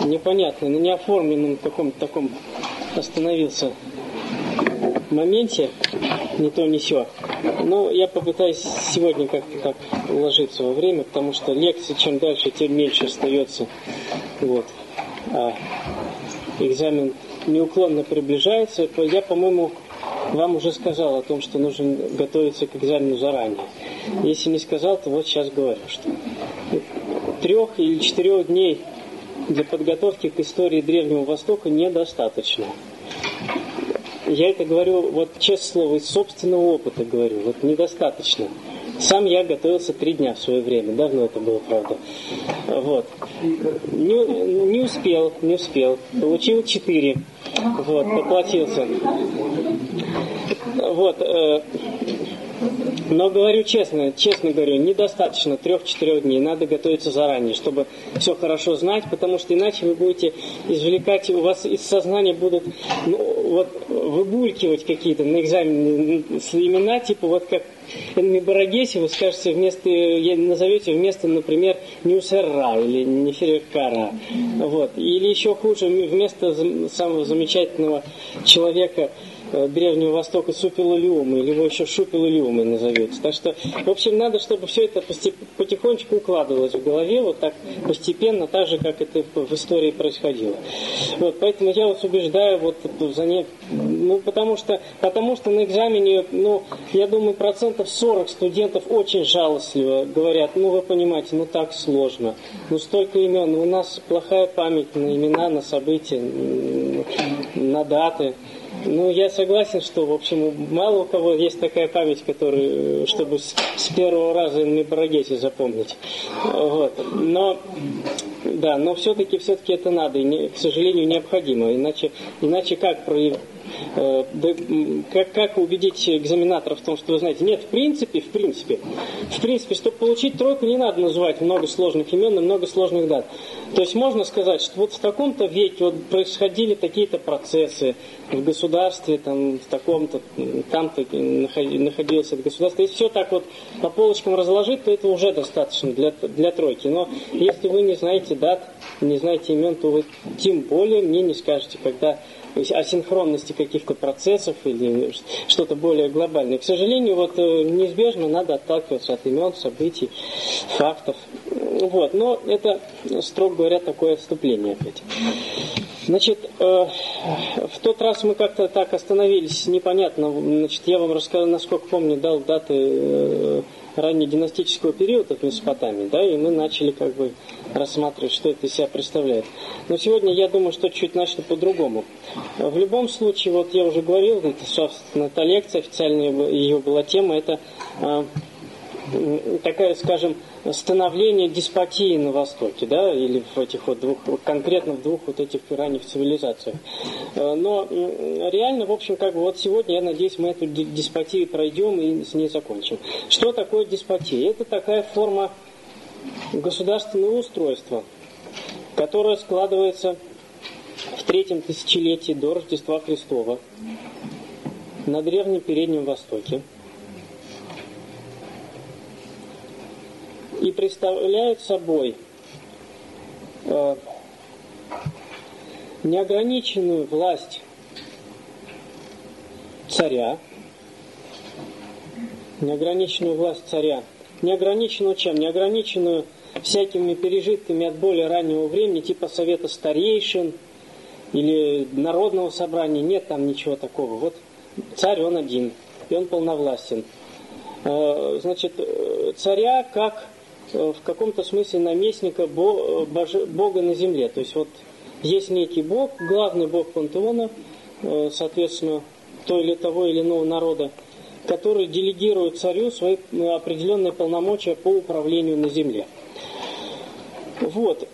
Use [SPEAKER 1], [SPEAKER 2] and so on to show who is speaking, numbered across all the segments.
[SPEAKER 1] непонятный, на неоформленном каком-то таком остановился моменте, не то, не все. Но я попытаюсь сегодня как-то так уложиться во время, потому что лекции чем дальше, тем меньше остается. Вот. А экзамен неуклонно приближается. Я, по-моему, вам уже сказал о том, что нужно готовиться к экзамену заранее. Если не сказал, то вот сейчас говорю, что трех или четырех дней для подготовки к истории Древнего Востока недостаточно. Я это говорю, вот честное слово, из собственного опыта говорю, вот недостаточно. Сам я готовился три дня в свое время, давно это было, правда. Вот. Не, не успел, не успел. Получил четыре. Вот, поплатился. Вот. Э, но говорю честно, честно говорю, недостаточно трех-четырех дней. Надо готовиться заранее, чтобы все хорошо знать, потому что иначе вы будете извлекать, у вас из сознания будут ну, вот, выбулькивать какие-то на экзамене имена, типа вот как Энми Барагеси вы скажете вместо, назовете вместо, например, Ньюсерра или Неферкара. Вот. Или еще хуже, вместо самого замечательного человека, Древнего Востока Супилулиумы, или его еще Шупилулиумы назовется. Так что, в общем, надо, чтобы все это потихонечку укладывалось в голове, вот так постепенно, так же, как это в истории происходило. Вот, поэтому я вас убеждаю вот занять, ну, потому что, потому что на экзамене, ну, я думаю, процентов 40 студентов очень жалостливо говорят, ну, вы понимаете, ну, так сложно, ну, столько имен, у нас плохая память на имена, на события, на даты. Ну, я согласен, что, в общем, мало у кого есть такая память, которую, чтобы с, с первого раза на Барагете запомнить. Вот. Но, да, но все-таки, все-таки это надо, и, не, к сожалению, необходимо. Иначе, иначе как проявить как, как убедить экзаменаторов в том, что вы знаете, нет, в принципе, в принципе, в принципе, чтобы получить тройку, не надо называть много сложных имен и много сложных дат. То есть можно сказать, что вот в таком-то веке вот происходили такие-то процессы в государстве, там, в таком-то, там-то находилось это государство. Если все так вот по полочкам разложить, то это уже достаточно для, для тройки. Но если вы не знаете дат, не знаете имен, то вы тем более мне не скажете, когда асинхронности каких-то процессов или что-то более глобальное. К сожалению, вот э, неизбежно надо отталкиваться от имен, событий, фактов. Вот. Но это, строго говоря, такое отступление опять. Значит, э, в тот раз мы как-то так остановились, непонятно. Значит, я вам рассказал, насколько помню, дал даты э, раннединастического периода в Месопотамии, да, и мы начали как бы рассматривать, что это из себя представляет. Но сегодня я думаю, что чуть начну по-другому. В любом случае, вот я уже говорил, это, собственно, эта лекция, официальная ее была тема, это э, такая, скажем, становление деспотии на Востоке, да, или в этих вот двух, конкретно в двух вот этих ранних цивилизациях. Э, но реально, в общем, как бы вот сегодня, я надеюсь, мы эту деспотию пройдем и с ней закончим. Что такое деспотия? Это такая форма государственного устройства, которое складывается в третьем тысячелетии до Рождества Христова на Древнем Переднем Востоке – и представляют собой э, неограниченную власть царя, неограниченную власть царя, неограниченную чем? Неограниченную всякими пережитками от более раннего времени, типа совета старейшин или народного собрания. Нет там ничего такого. Вот царь он один, и он полновластен. Э, значит, э, царя как в каком-то смысле наместника э, Бога на земле. То есть вот есть некий Бог, главный Бог пантеона, э, соответственно, той или того или иного народа, который делегирует царю свои определенные полномочия по управлению на земле. Вот.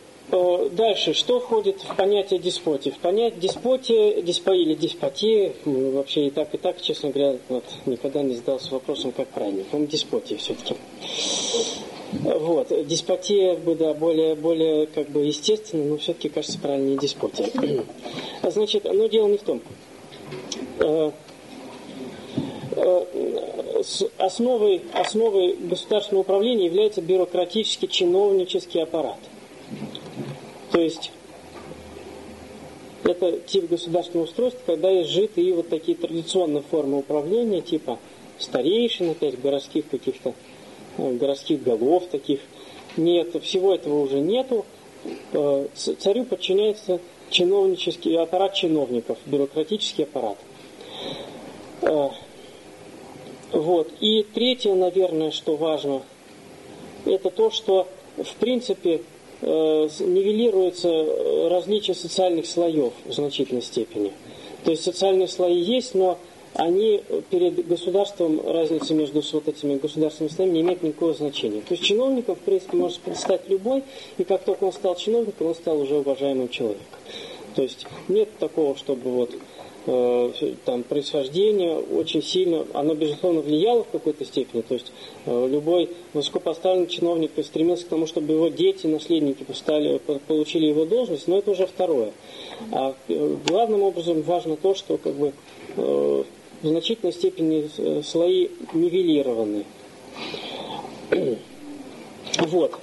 [SPEAKER 1] Дальше, что входит в понятие деспотии? В понятие деспотия, диспо или деспотия, вообще и так, и так, честно говоря, вот, никогда не задался вопросом, как правильно. по деспотия все-таки. Вот. Деспотия да, более, более как бы естественно, но все-таки кажется правильнее деспотия. Значит, но дело не в том. Э, э, основой, основой государственного управления является бюрократический чиновнический аппарат. То есть это тип государственного устройства, когда есть житые вот такие традиционные формы управления, типа старейшин, опять городских каких-то, городских голов таких. Нет, всего этого уже нету. Э, царю подчиняется чиновнический аппарат чиновников, бюрократический аппарат. Э, вот. И третье, наверное, что важно, это то, что в принципе э, нивелируется различие социальных слоев в значительной степени. То есть социальные слои есть, но они перед государством, разница между вот этими государственными слоями не имеет никакого значения. То есть чиновником, в принципе, может стать любой, и как только он стал чиновником, он стал уже уважаемым человеком. То есть нет такого, чтобы вот э, там происхождение очень сильно, оно безусловно влияло в какой-то степени. То есть э, любой высокопоставленный чиновник стремился к тому, чтобы его дети, наследники постали, получили его должность, но это уже второе. А э, главным образом важно то, что как бы в значительной степени э, слои нивелированы. Вот.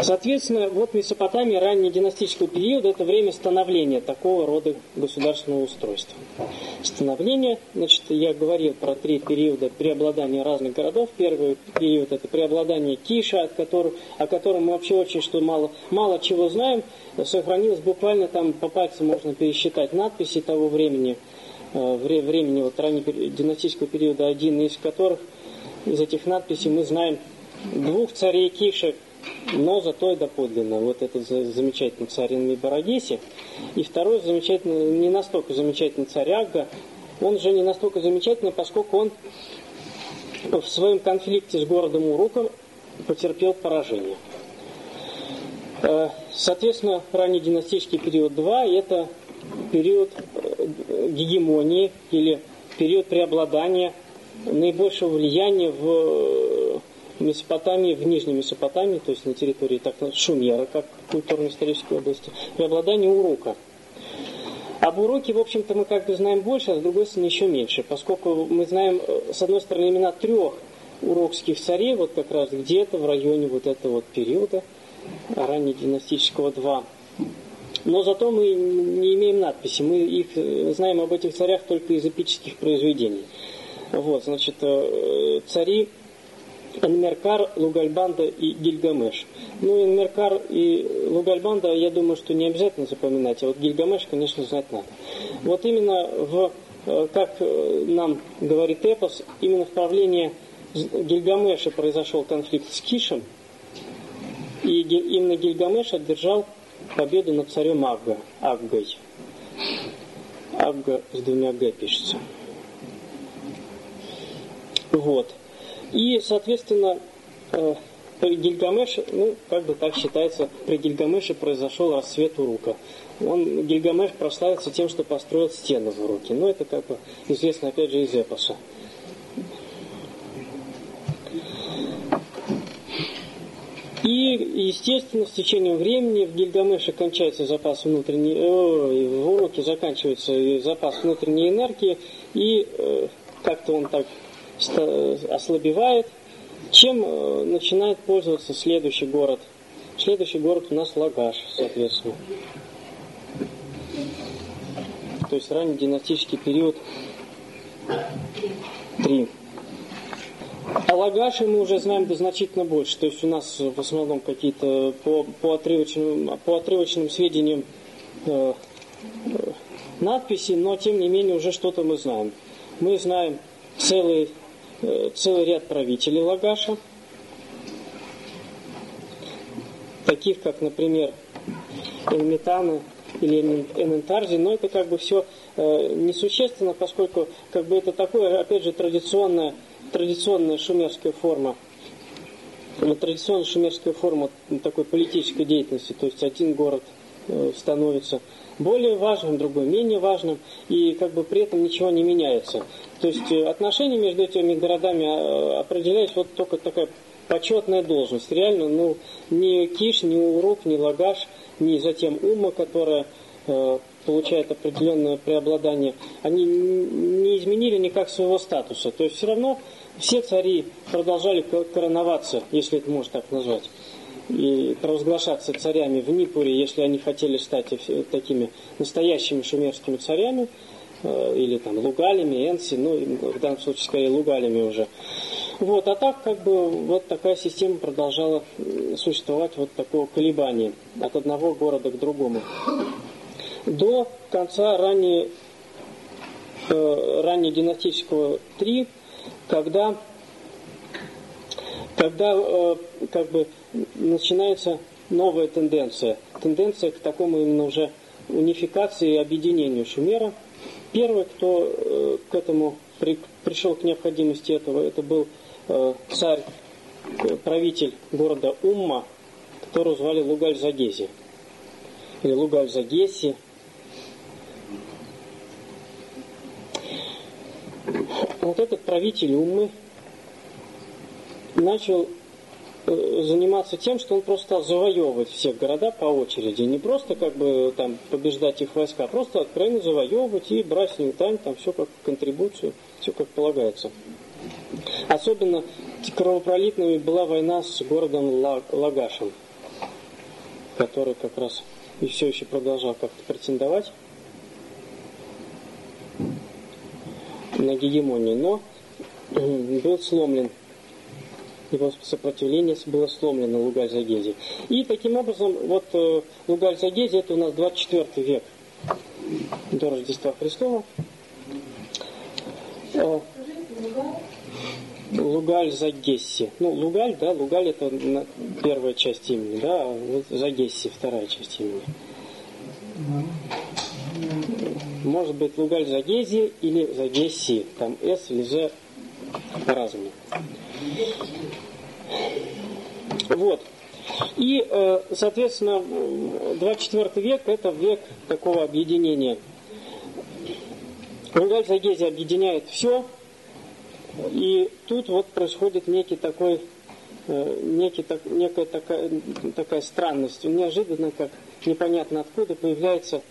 [SPEAKER 1] Соответственно, вот Месопотамия раннего династического периода – это время становления такого рода государственного устройства. Становление, значит, я говорил про три периода преобладания разных городов. Первый период – это преобладание Киша, от которого, о котором мы вообще очень что мало, мало чего знаем. Сохранилось буквально там по пальцам можно пересчитать надписи того времени, времени вот раннего династического периода, один из которых, из этих надписей мы знаем двух царей Киша, но зато и доподлинно. Вот этот замечательный царь Инмибарагеси. И второй замечательный, не настолько замечательный царь Агга. Он же не настолько замечательный, поскольку он в своем конфликте с городом Уруком потерпел поражение. Э, соответственно, ранний династический период 2 – это период э, гегемонии или период преобладания, наибольшего влияния в Месопотамии, в Нижней Месопотамии, то есть на территории так Шумера, как культурно-исторической области, преобладание урока. Об уроке, в общем-то, мы как бы знаем больше, а с другой стороны еще меньше, поскольку мы знаем, э, с одной стороны, имена трех урокских царей, вот как раз где-то в районе вот этого вот периода, раннединастического 2. Но зато мы не имеем надписи, мы их э, знаем об этих царях только из эпических произведений. Вот, значит, э, цари Энмеркар, Лугальбанда и Гильгамеш. Ну, Энмеркар и Лугальбанда, я думаю, что не обязательно запоминать, а вот Гильгамеш, конечно, знать надо. Вот именно в, э, как нам говорит Эпос, именно в правлении Гильгамеша произошел конфликт с Кишем, и именно Гильгамеш одержал победу над царем Агга, Аггой. Агга с двумя Г пишется. Вот. И, соответственно, э, при Гильгамеше, ну, как бы так считается, при Гильгамеше произошел расцвет Урука. Он, Гильгамеш прославился тем, что построил стену в Уруке. Но это как бы известно, опять же, из эпоса. И, естественно, с течением времени в Гильгамеше кончается запас внутренней, э, в уроке заканчивается запас внутренней энергии, и э, как-то он так ослабевает, чем э, начинает пользоваться следующий город. Следующий город у нас Лагаш, соответственно. То есть ранний династический период 3. А Лагаши мы уже знаем значительно больше. То есть у нас в основном какие-то по, по, отрывочным, по отрывочным сведениям э, э, надписи, но тем не менее уже что-то мы знаем. Мы знаем целый Э, целый ряд правителей Лагаша, таких как, например, Эльметаны или Энентарзи, но это как бы все э, несущественно, поскольку как бы это такое, опять же, традиционная, традиционная шумерская форма традиционная шумерская форма такой политической деятельности, то есть один город э, становится более важным, другой менее важным, и как бы при этом ничего не меняется. То есть э, отношения между этими городами э, определяется вот только такая почетная должность. Реально, ну, ни Киш, ни Урук, ни Лагаш, ни затем Ума, которая получает определенное преобладание, они не изменили никак своего статуса. То есть все равно все цари продолжали короноваться, если это можно так назвать. и провозглашаться царями в Нипуре, если они хотели стать такими настоящими шумерскими царями, э, или там лугалями, энси, ну, в данном случае скорее лугалями уже. Вот, а так как бы вот такая система продолжала существовать, вот такого колебания от одного города к другому. До конца ранее, э, ранее династического 3, когда, когда э, как бы начинается новая тенденция. Тенденция к такому именно уже унификации и объединению Шумера. Первый, кто э, к этому при, пришел к необходимости этого, это был э, царь, э, правитель города Умма, которого звали Лугаль-Загези. Или Лугаль-Загеси. Вот этот правитель Уммы начал Э, заниматься тем, что он просто стал завоевывать всех города по очереди. Не просто как бы там побеждать их войска, а просто откровенно завоевывать и брать с них дань, там все как контрибуцию, все как полагается. Особенно кровопролитными была война с городом Лагашем, который как раз и все еще продолжал как-то претендовать на гегемонию, но был сломлен его сопротивление было сломлено Лугаль-Загези. И таким образом, вот э, Лугаль-Загези это у нас 24 век до Рождества Христова. Э, Лугаль-Загесси. Ну, Лугаль, да, Лугаль это первая часть имени, да, а вот Загесси вторая часть имени. Может быть Лугаль-Загези или Загесси, там С или З по-разному. Вот. И, э, соответственно, 24 век – это век такого объединения. Ругаль Загези объединяет все, и тут вот происходит некий такой, э, некий, так, некая такая, такая странность. Неожиданно, как непонятно откуда, появляется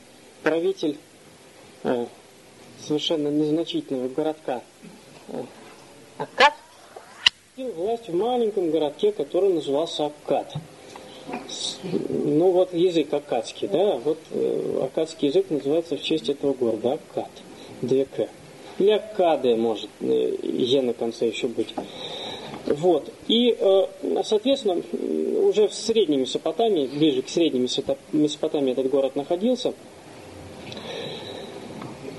[SPEAKER 1] правитель совершенно незначительного городка Аккад власть в маленьком городке, который назывался Аккад. Ну вот язык аккадский, да, вот э, аккадский язык называется в честь этого города Аккад, две К. Или Аккады может, э, Е на конце еще быть. Вот. И, э, соответственно, уже в Средней Месопотамии, ближе к Средней Месопотамии этот город находился –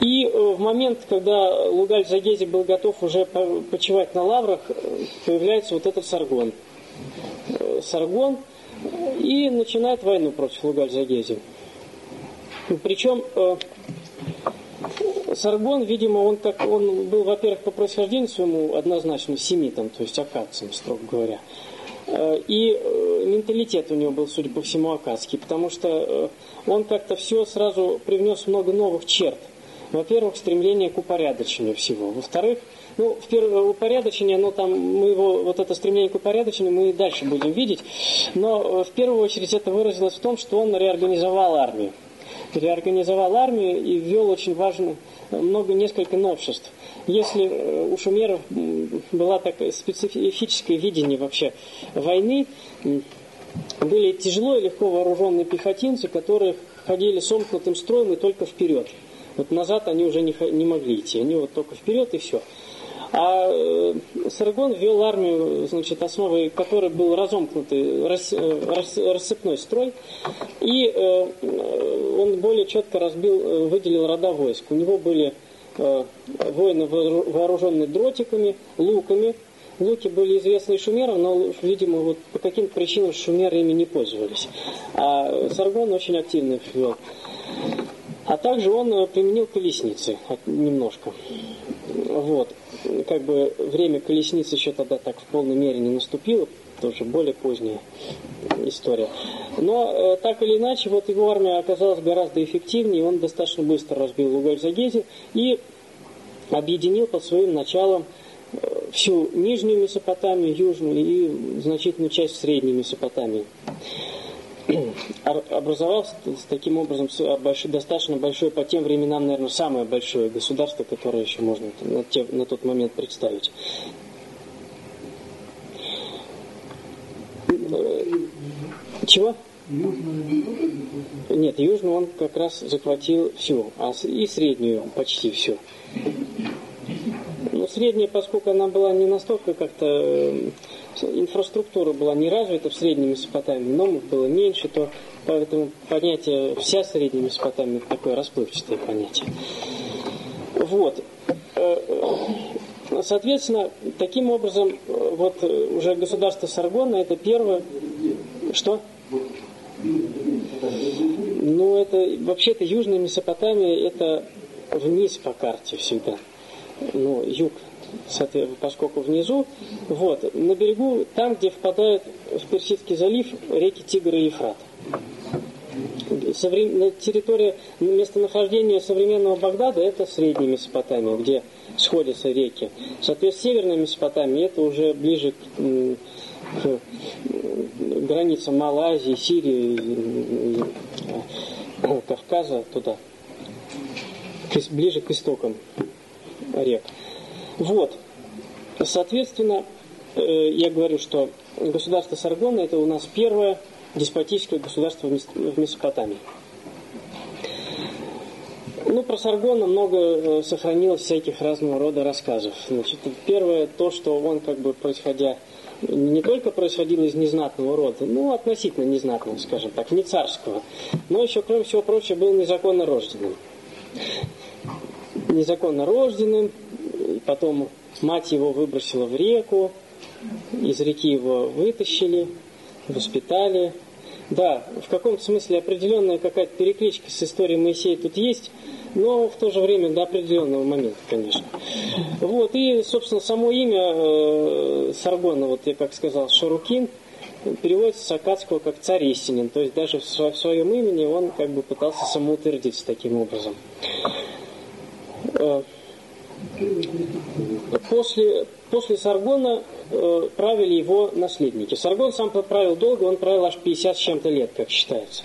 [SPEAKER 1] и э, в момент, когда Лугаль Загези был готов уже почивать на лаврах, э, появляется вот этот Саргон. Э, Саргон и начинает войну против Лугаль Загези. Причем Саргон, видимо, он, так, он был, во-первых, по происхождению своему однозначно семитом, то есть акадцем, строго говоря. И менталитет у него был, судя по всему, акадский, потому что он как-то все сразу привнес много новых черт – во-первых, стремление к упорядочению всего. Во-вторых, ну, в первое упорядочение, но там мы его, вот это стремление к упорядочению мы и дальше будем видеть. Но э, в первую очередь это выразилось в том, что он реорганизовал армию. Реорганизовал армию и ввел очень важно, много, несколько новшеств. Если э, у шумеров была такая специфическое видение вообще войны, были тяжело и легко вооруженные пехотинцы, которые ходили сомкнутым строем и только вперед. Вот назад они уже не, не могли идти, они вот только вперед и все. А э, Саргон ввел армию, значит, основой которой был разомкнутый рас, э, рас, рассыпной строй, и э, он более четко разбил, э, выделил рода войск. У него были э, воины вооруженные дротиками, луками. Луки были известны шумерам, но, видимо, вот по каким-то причинам шумеры ими не пользовались. А Саргон очень активно их ввел. А также он э, применил колесницы немножко. Вот. Как бы время колесниц еще тогда так в полной мере не наступило, тоже более поздняя история. Но э, так или иначе, вот его армия оказалась гораздо эффективнее, он достаточно быстро разбил Лугаль-Загези и объединил под своим началом э, всю Нижнюю Месопотамию, Южную и значительную часть Средней Месопотамии образовался таким образом достаточно большое по тем временам, наверное, самое большое государство, которое еще можно на, те, на тот момент представить. Чего? Нет, Южную он как раз захватил всю, а и среднюю почти всю. Ну, средняя, поскольку она была не настолько как-то... Э, инфраструктура была не развита в средней Месопотамии, номов было меньше, то поэтому понятие «вся средняя Месопотамия» такое расплывчатое понятие. Вот. Э, э, соответственно, таким образом, вот уже государство Саргона это первое... Что? Ну, это вообще-то Южная Месопотамия это вниз по карте всегда. Ну, юг, поскольку внизу. Вот, на берегу, там, где впадают в Персидский залив реки Тигр и Ефрат. Соврем... Территория местонахождения современного Багдада это Средняя Месопотамия, где сходятся реки. Соответственно, Северная Месопотамия это уже ближе к к границам Малайзии, Сирии, Кавказа, туда, ближе к истокам рек. Вот. Соответственно, э, я говорю, что государство Саргона это у нас первое деспотическое государство в Месопотамии. Ну, про Саргона много э, сохранилось всяких разного рода рассказов. Значит, первое, то, что он, как бы, происходя не только происходил из незнатного рода, ну, относительно незнатного, скажем так, не царского, но еще, кроме всего прочего, был незаконно рожденным. Незаконно рожденным, потом мать его выбросила в реку, из реки его вытащили, воспитали. Да, в каком-то смысле определенная какая-то перекличка с историей Моисея тут есть, но в то же время до определенного момента, конечно. Вот, и, собственно, само имя э, Саргона, вот я как сказал, Шарукин, переводится с акадского как царь истинен, то есть даже в, в своем имени он как бы пытался самоутвердиться таким образом. После, после Саргона э, правили его наследники. Саргон сам правил долго, он правил аж 50 с чем-то лет, как считается.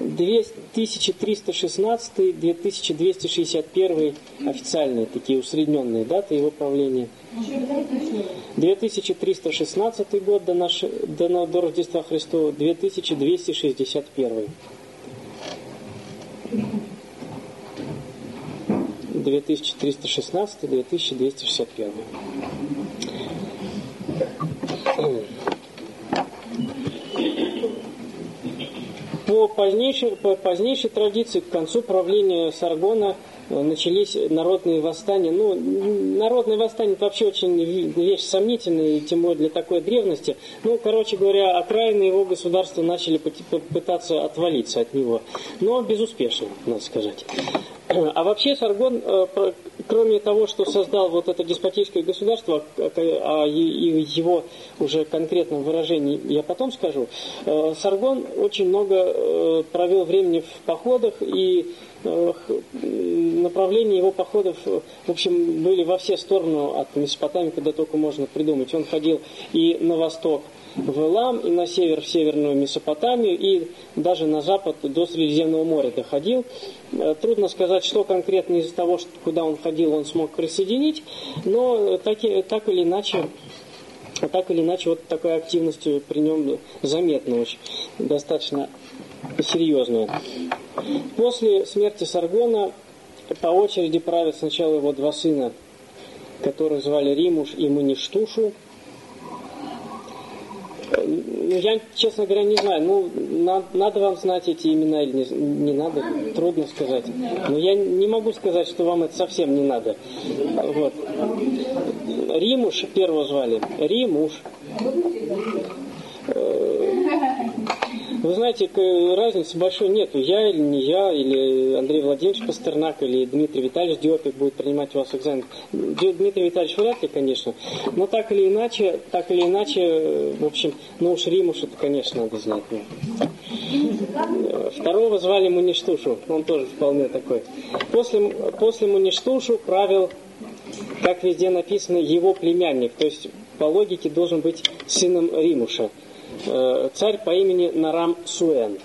[SPEAKER 1] 2316-2261 официальные такие усредненные даты его правления. 2316 год до, наш, до, до Рождества Христова, 2261. 2316-2261 по позднейшей, по позднейшей традиции, к концу правления Саргона э, начались народные восстания. Ну, народные восстания это вообще очень вещь сомнительная, и тем более для такой древности. Ну, короче говоря, окраины его государства начали пытаться отвалиться от него. Но безуспешно, надо сказать. А вообще Саргон, э, кроме того, что создал вот это деспотическое государство, а его уже конкретном выражении я потом скажу, э, Саргон очень много э, провел времени в походах и направления его походов, в общем, были во все стороны от Месопотамии, куда только можно придумать. Он ходил и на восток, в Элам, и на север, в северную Месопотамию, и даже на запад до Средиземного моря доходил. Э, трудно сказать, что конкретно из того, куда он ходил, он смог присоединить, но так, так или иначе так или иначе, вот такой активностью при нем заметна очень, достаточно серьезная. После смерти Саргона по очереди правят сначала его два сына, которых звали Римуш и Маништушу. Ну, я, честно говоря, не знаю. Ну, на, надо вам знать эти имена или не, не надо, трудно сказать. Но я не могу сказать, что вам это совсем не надо. Вот. Римуш первого звали. Римуш. Вы знаете, разницы большой нету. Я или не я, или Андрей Владимирович Пастернак, или Дмитрий Витальевич Диопик будет принимать у вас экзамен. Дмитрий Витальевич вряд ли, конечно. Но так или иначе, так или иначе, в общем, ну уж Римуш это, конечно, надо знать. Второго звали Муништушу. Он тоже вполне такой. После, после Муништушу правил, как везде написано, его племянник. То есть, по логике, должен быть сыном Римуша. Э, царь по имени Нарам Суэн.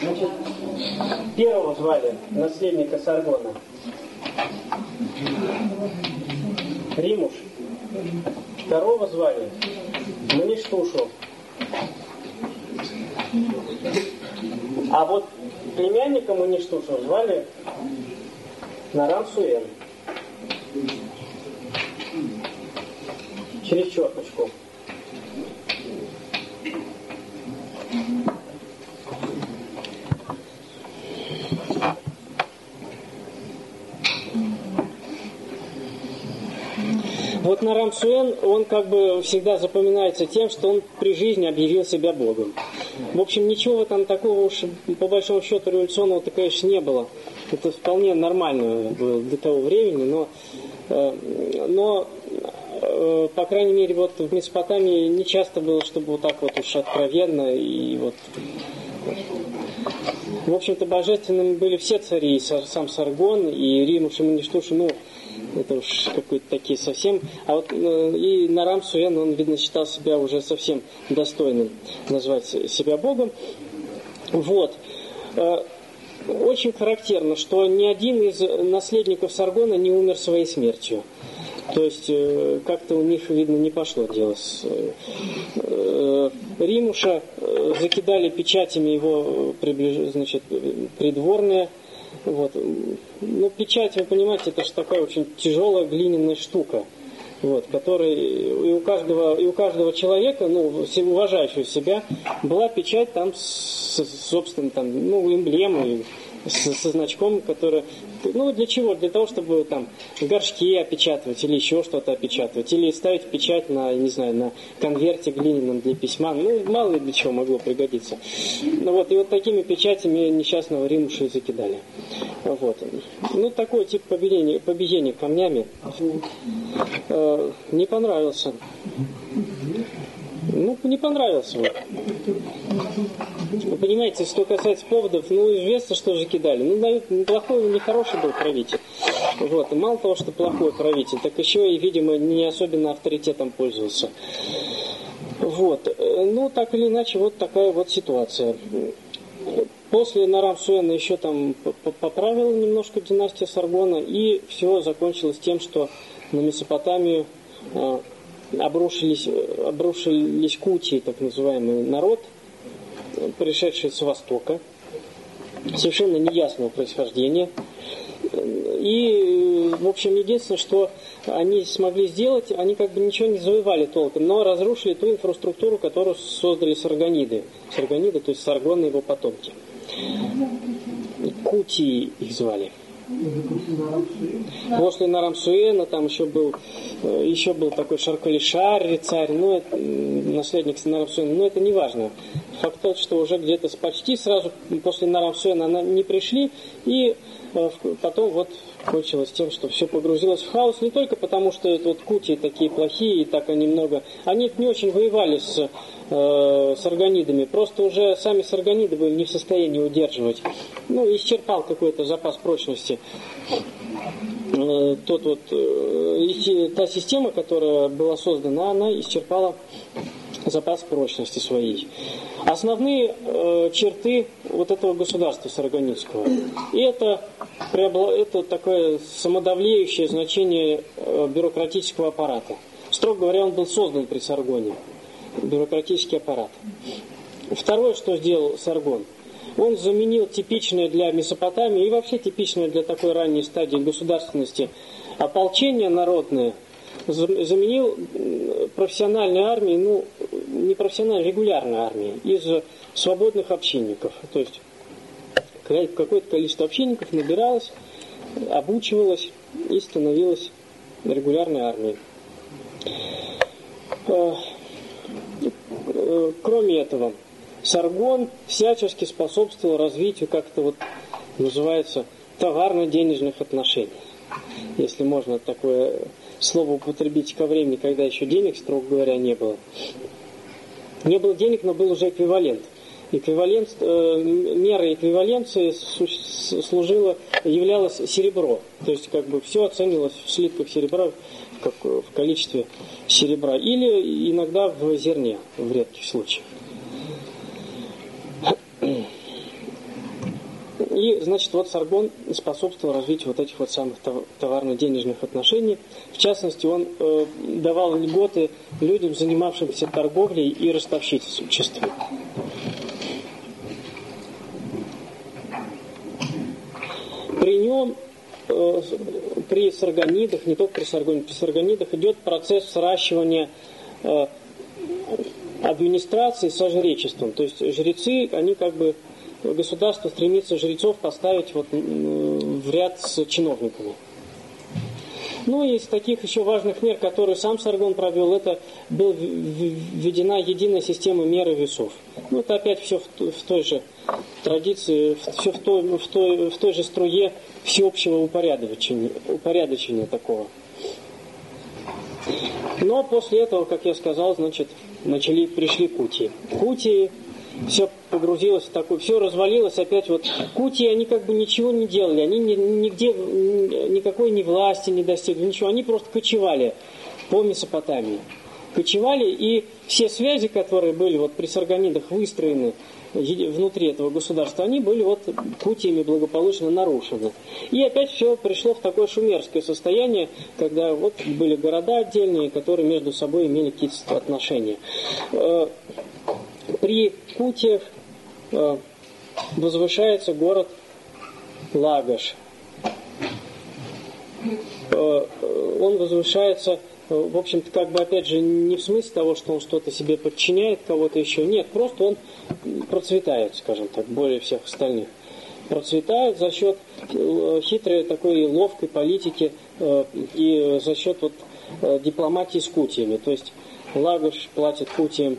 [SPEAKER 1] Значит, первого звали наследника Саргона. Римуш. Второго звали Маништушу. А вот племянника Маништушу звали Нарам Суэн. Через черточку. Вот Нарам Суэн, он как бы всегда запоминается тем, что он при жизни объявил себя Богом. В общем, ничего там такого уж, по большому счету, революционного-то, конечно, не было. Это вполне нормально было для того времени, но, э, но по крайней мере, вот в Месопотамии не часто было, чтобы вот так вот уж откровенно и вот в общем-то, божественными были все цари, и сам Саргон, и Римуш, и Маништуш, ну, это уж какой-то такие совсем. А вот э, и Нарам Суэн, он, видно, считал себя уже совсем достойным назвать себя Богом. Вот. Э, очень характерно, что ни один из наследников Саргона не умер своей смертью. То есть э, как-то у них, видно, не пошло дело. С, Римуша закидали печатями его значит, придворные вот. Ну, печать, вы понимаете, это же такая очень тяжелая глиняная штука, вот, которая и у каждого, и у каждого человека, ну, уважающего себя, была печать там с, собственным там, ну, эмблемой, со, со значком, который, ну, для чего? Для того, чтобы там горшки опечатывать или еще что-то опечатывать, или ставить печать на, не знаю, на конверте глиняном для письма, ну, мало ли для чего могло пригодиться. Ну, вот, и вот такими печатями несчастного Римуша и закидали. Вот. Ну, такой тип победения, победения камнями э, не понравился. Ну, не понравился вот. Вы понимаете, что касается поводов, ну, известно, что же кидали. Ну, плохой, нехороший был правитель. Вот. И мало того, что плохой правитель, так еще и, видимо, не особенно авторитетом пользовался. Вот. Ну, так или иначе, вот такая вот ситуация. После Нарам Суэна еще там поправила немножко династия Саргона, и все закончилось тем, что на Месопотамию а, обрушились, обрушились кути, так называемый народ, пришедший с Востока, совершенно неясного происхождения. И, в общем, единственное, что они смогли сделать, они как бы ничего не завоевали толком, но разрушили ту инфраструктуру, которую создали саргониды. Саргониды, то есть Саргон и его потомки. Кути их звали. После Нарамсуэна там еще был, э, еще был такой Шаркалишар, царь, ну, это, наследник Нарамсуэна, но это не важно. Факт тот, что уже где-то почти сразу после Нарамсуэна она не пришли, и э, потом вот кончилось тем, что все погрузилось в хаос, не только потому, что это вот кути такие плохие, и так они много, они не очень воевали с, э, с органидами, просто уже сами сарганиды были не в состоянии удерживать. Ну, исчерпал какой-то запас прочности. Э, тот вот, э, та система, которая была создана, она исчерпала запас прочности своей. Основные э, черты вот этого государства сарганинского. И это, это такое самодавлеющее значение э, бюрократического аппарата. Строго говоря, он был создан при Саргоне. Бюрократический аппарат. Второе, что сделал Саргон, он заменил типичное для Месопотамии и вообще типичное для такой ранней стадии государственности ополчение народное – заменил профессиональной армией, ну, не профессиональной, регулярной армией, из свободных общинников. То есть какое-то количество общинников набиралось, обучивалось и становилось регулярной армией. Э, кроме этого, Саргон всячески способствовал развитию, как это вот называется, товарно-денежных отношений. Если можно такое слово употребить ко времени, когда еще денег, строго говоря, не было. Не было денег, но был уже эквивалент. Эквивалент, э, мера эквиваленции служила, являлось серебро. То есть как бы все оценивалось в слитках серебра, как в количестве серебра. Или иногда в зерне, в редких случаях. И значит, вот Саргон способствовал развитию вот этих вот самых товарно-денежных отношений. В частности, он э, давал льготы людям, занимавшимся торговлей и ростовщичеством. При нем э, при саргонидах, не только при саргонидах, при саргонидах идет процесс сращивания э, администрации со жречеством. То есть жрецы, они как бы, государство стремится жрецов поставить вот в ряд с чиновниками. Ну и из таких еще важных мер, которые сам Саргон провел, это была введена единая система меры весов. Ну это опять все в, в той же традиции, все в той, в той, в той же струе всеобщего упорядочения, упорядочения такого. Но после этого, как я сказал, значит, начали, пришли кутии. Кутии, все погрузилось в такое, все развалилось опять вот. Кутии, они как бы ничего не делали, они нигде, никакой ни власти не достигли, ничего, они просто кочевали по Месопотамии. Кочевали, и все связи, которые были вот при Сарганидах выстроены внутри этого государства, они были вот кутиями благополучно нарушены. И опять все пришло в такое шумерское состояние, когда вот были города отдельные, которые между собой имели какие-то отношения. Э, при Кутиях э, возвышается город Лагаш. Э, он возвышается в общем-то, как бы, опять же, не в смысле того, что он что-то себе подчиняет, кого-то еще. Нет, просто он процветает, скажем так, более всех остальных. Процветает за счет э, хитрой такой ловкой политики э, и за счет вот э, дипломатии с кутиями. То есть Лагош платит кутиям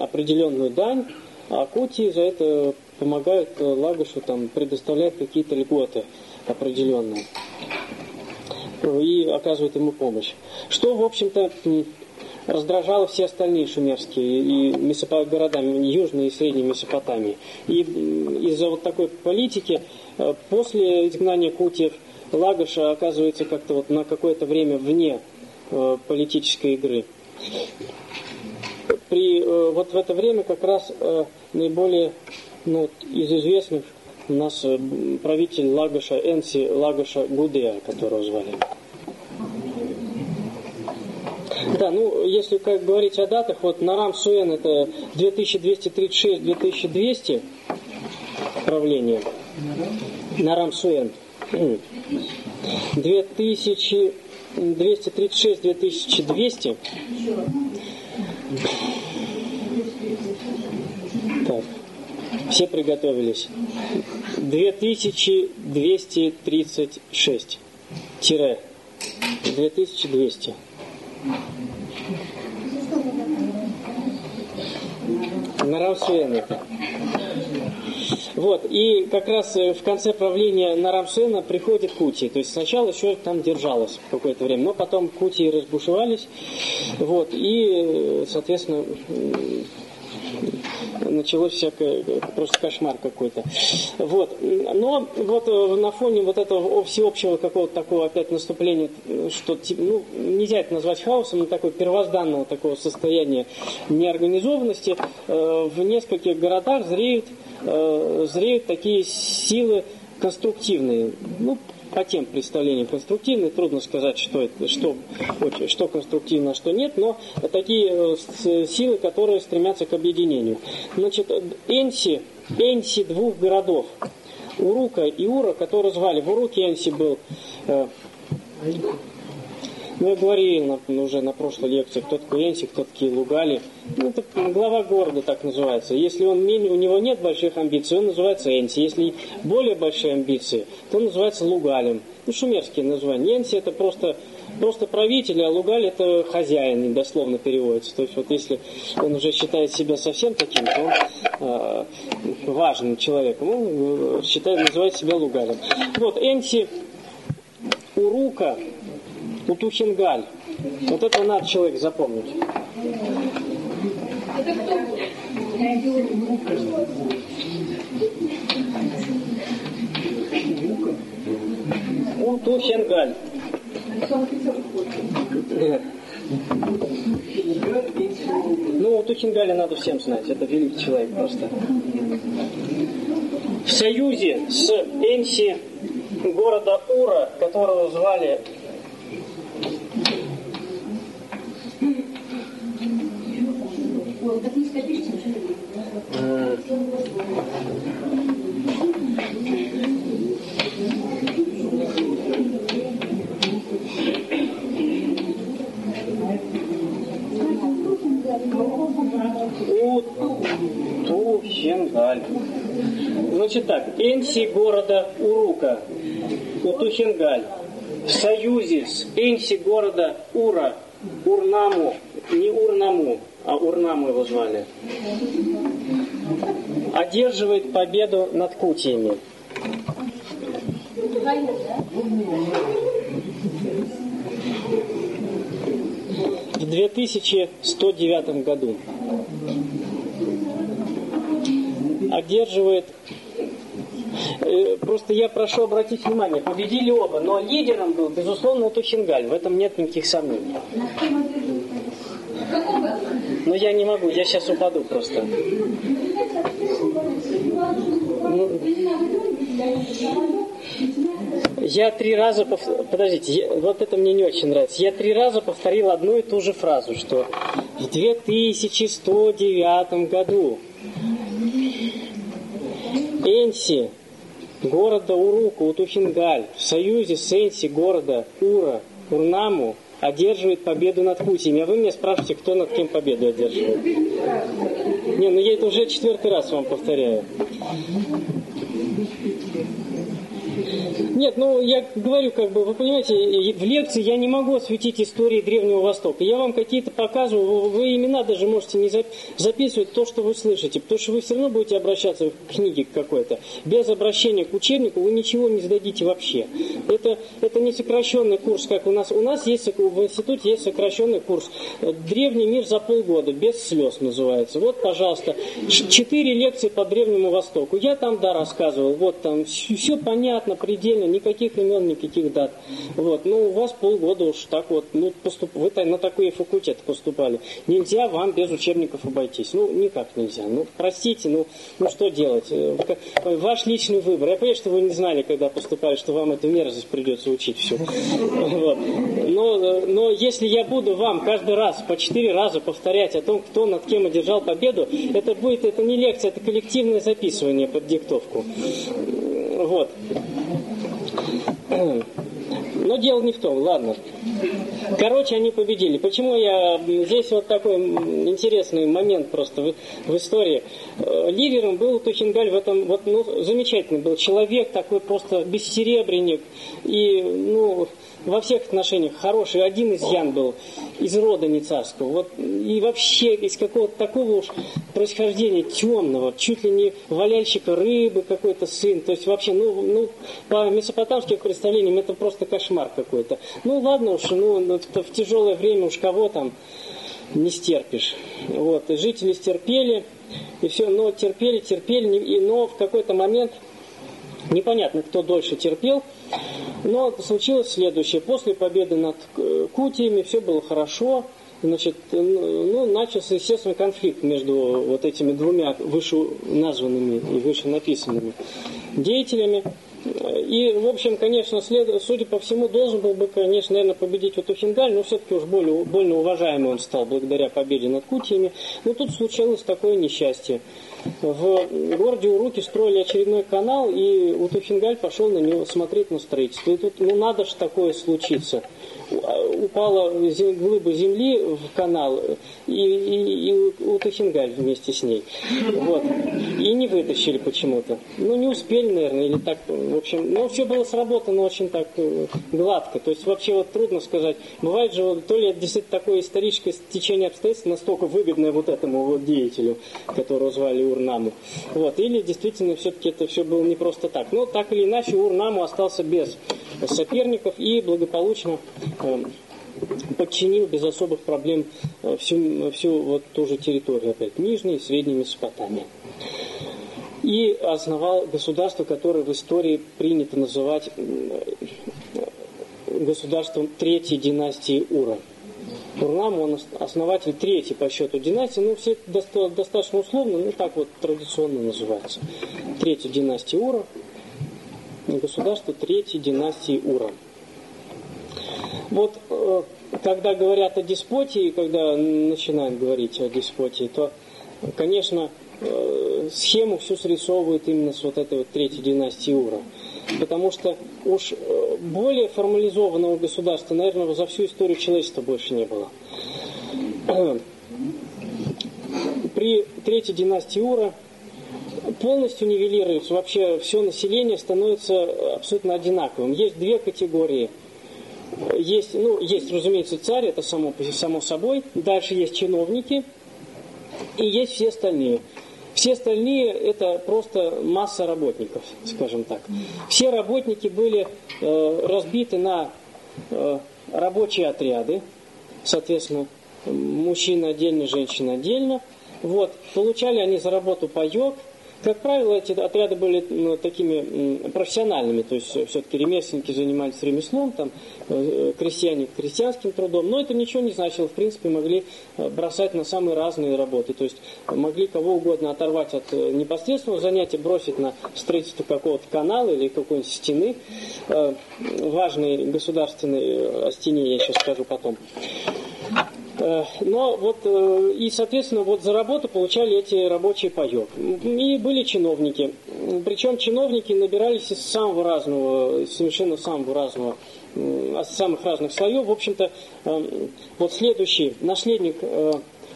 [SPEAKER 1] определенную дань, а кутии за это помогают Лагошу там предоставлять какие-то льготы определенные и оказывают ему помощь. Что, в общем-то, раздражало все остальные шумерские и месопо... города Южной и Средней Месопотамии. И из-за вот такой политики э, после изгнания Кутиев Лагоша оказывается как-то вот на какое-то время вне э, политической игры. При, э, вот в это время как раз наиболее ну, из известных у нас правитель Лагоша Энси Лагоша Гудея, которого звали. Да, ну, если как говорить о датах, вот Нарам Суэн это 2236-2200 правление. Нарам Суэн. 2236-2200. Так. Все приготовились. 2236. Тире. 2200. Нарамсуэна. Вот, и как раз э, в конце правления Нарамсуэна приходит Кути. То есть сначала еще там держалось какое-то время, но потом Кути разбушевались. Вот, и, э, соответственно, началось всякое, просто кошмар какой-то. Вот. Но вот э, на фоне вот этого всеобщего какого-то такого опять наступления, что ну, нельзя это назвать хаосом, но такого первозданного такого состояния неорганизованности, э, в нескольких городах зреют, э, зреют такие силы конструктивные. Ну, по тем представлениям конструктивные, трудно сказать, что, это, что, что конструктивно, а что нет, но такие э, силы, которые стремятся к объединению. Значит, Энси, Энси двух городов, Урука и Ура, которые звали, в Уруке Энси был э, ну, я говорил на, уже на прошлой лекции, кто такой Энси, кто такие Лугали. Ну, это глава города так называется. Если он, у него нет больших амбиций, он называется Энси. Если более большие амбиции, то он называется Лугалем. Ну, шумерские названия. Энси это просто просто правитель, а Лугаль это хозяин, дословно переводится. То есть вот если он уже считает себя совсем таким, то он э, важным человеком, он э, считает, называет себя Лугалем. Вот, Энси Урука Утухингаль. Вот это надо человек запомнить. Утухенгаль. Ну, вот Тухингаля надо всем знать, это великий человек просто. В союзе с Энси города Ура, которого звали Утухенгаль. Значит так, Энси города Урука, Утухенгаль, в союзе с Энси города Ура, Урнаму, не Урнаму, а Урнаму его звали, одерживает победу над Кутиями. В 2109 году одерживает э, Просто я прошу обратить внимание, победили оба, но лидером был, безусловно, Тухингаль, в этом нет никаких сомнений. Но я не могу, я сейчас упаду просто. Ну, я три раза пов... подождите, я... вот это мне не очень нравится. Я три раза повторил одну и ту же фразу, что в 2109 году Энси города Урука, Утухингаль в союзе с Энси города Ура, Урнаму одерживает победу над Кутиями. А вы меня спрашиваете, кто над кем победу одерживает? Не, ну я это уже четвертый раз вам повторяю. Нет, ну я говорю, как бы, вы понимаете, в лекции я не могу осветить истории Древнего Востока. Я вам какие-то показываю, вы имена даже можете не записывать то, что вы слышите, потому что вы все равно будете обращаться к книге какой-то. Без обращения к учебнику вы ничего не сдадите вообще. Это, это не сокращенный курс, как у нас. У нас есть в институте есть сокращенный курс. Древний мир за полгода, без слез называется. Вот, пожалуйста, четыре лекции по Древнему Востоку. Я там, да, рассказывал. Вот там все понятно, предельно никаких имен, никаких дат. Вот. Ну, у вас полгода уж так вот, ну, поступ... вы на такой факультет поступали. Нельзя вам без учебников обойтись. Ну, никак нельзя. Ну, простите, ну, ну что делать? Э, ваш личный выбор. Я понимаю, что вы не знали, когда поступали, что вам эту мерзость придется учить все. Вот. Но, но если я буду вам каждый раз по четыре раза повторять о том, кто над кем одержал победу, это будет, это не лекция, это коллективное записывание под диктовку. Вот. Но дело не в том, ладно. Короче, они победили. Почему я... Здесь вот такой интересный момент просто в, в истории. Э, лидером был Тухингаль в этом... Вот, ну, замечательный был человек, такой просто бессеребренник. И, ну, во всех отношениях хороший. Один изъян был из рода не царского. Вот, и вообще из какого-то такого уж происхождения темного, чуть ли не валяльщика рыбы какой-то сын. То есть вообще, ну, ну по месопотамским представлениям это просто кошмар какой-то. Ну ладно уж, ну, ну в тяжелое время уж кого там не стерпишь. Вот, и жители стерпели, и все, но терпели, терпели, и, но в какой-то момент непонятно, кто дольше терпел, но случилось следующее. После победы над Кутиями все было хорошо. Значит, ну, начался, естественно, конфликт между вот этими двумя вышеназванными и вышенаписанными деятелями. И, в общем, конечно, след... судя по всему, должен был бы, конечно, наверное, победить вот Ухингаль, но все-таки уж более, больно уважаемый он стал благодаря победе над Кутиями. Но тут случилось такое несчастье. В городе Уруки строили очередной канал, и Утухингаль пошел на него смотреть на строительство. И тут, ну надо же такое случиться. Упала глыба земли в канал, и, и, и Утухингаль вместе с ней. Вот. И не вытащили почему-то. Ну, не успели, наверное, или так, в общем, ну, все было сработано очень так э, гладко. То есть, вообще, вот трудно сказать. Бывает же, вот, то ли это действительно такое историческое течение обстоятельств настолько выгодное вот этому вот деятелю, которого звали Урнаму. Вот. Или действительно все-таки это все было не просто так. Но так или иначе Урнаму остался без соперников и благополучно э, подчинил без особых проблем э, всю, всю вот ту же территорию, опять Нижней и Средней Месопотамии. И основал государство, которое в истории принято называть э, государством третьей династии Ура. Урнам, он основатель третьей по счету династии. Ну, все достаточно условно, ну, так вот традиционно называется. Третья династия Ура. Государство третьей династии Ура. Вот э, когда говорят о деспотии, когда начинают говорить о деспотии, то, конечно, э, схему всю срисовывают именно с вот этой вот третьей династии Ура. Потому что уж э, более формализованного государства, наверное, за всю историю человечества больше не было. При третьей династии Ура полностью нивелируется, вообще все население становится абсолютно одинаковым. Есть две категории. Есть, ну, есть, разумеется, царь, это само, само собой. Дальше есть чиновники и есть все остальные. Все остальные это просто масса работников, скажем так. Все работники были э, разбиты на э, рабочие отряды, соответственно, мужчина отдельно, женщина отдельно. Вот, получали они за работу паек, как правило, эти отряды были ну, такими профессиональными, то есть все-таки ремесленники занимались ремеслом, там, э, крестьяне крестьянским трудом, но это ничего не значило, в принципе, могли э, бросать на самые разные работы, то есть могли кого угодно оторвать от э, непосредственного занятия, бросить на строительство какого-то канала или какой-нибудь стены, важной государственной, стене я сейчас скажу потом. Э, но вот, э, и, соответственно, вот за работу получали эти рабочие паек. И были чиновники. Причем чиновники набирались из самого разного, совершенно самого разного, от самых разных слоев. В общем-то, э, вот следующий наследник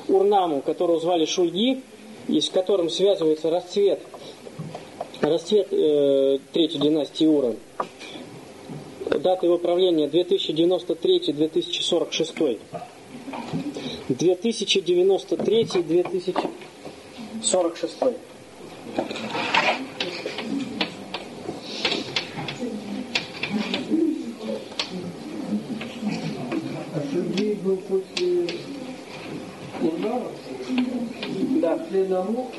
[SPEAKER 1] Урнаму, которого звали Шульги, и с которым связывается расцвет, расцвет э, третьей династии Ура. Дата его правления 2093-2046. 2093-2046.
[SPEAKER 2] А Сергей был после удара?
[SPEAKER 1] Да.
[SPEAKER 2] После одного?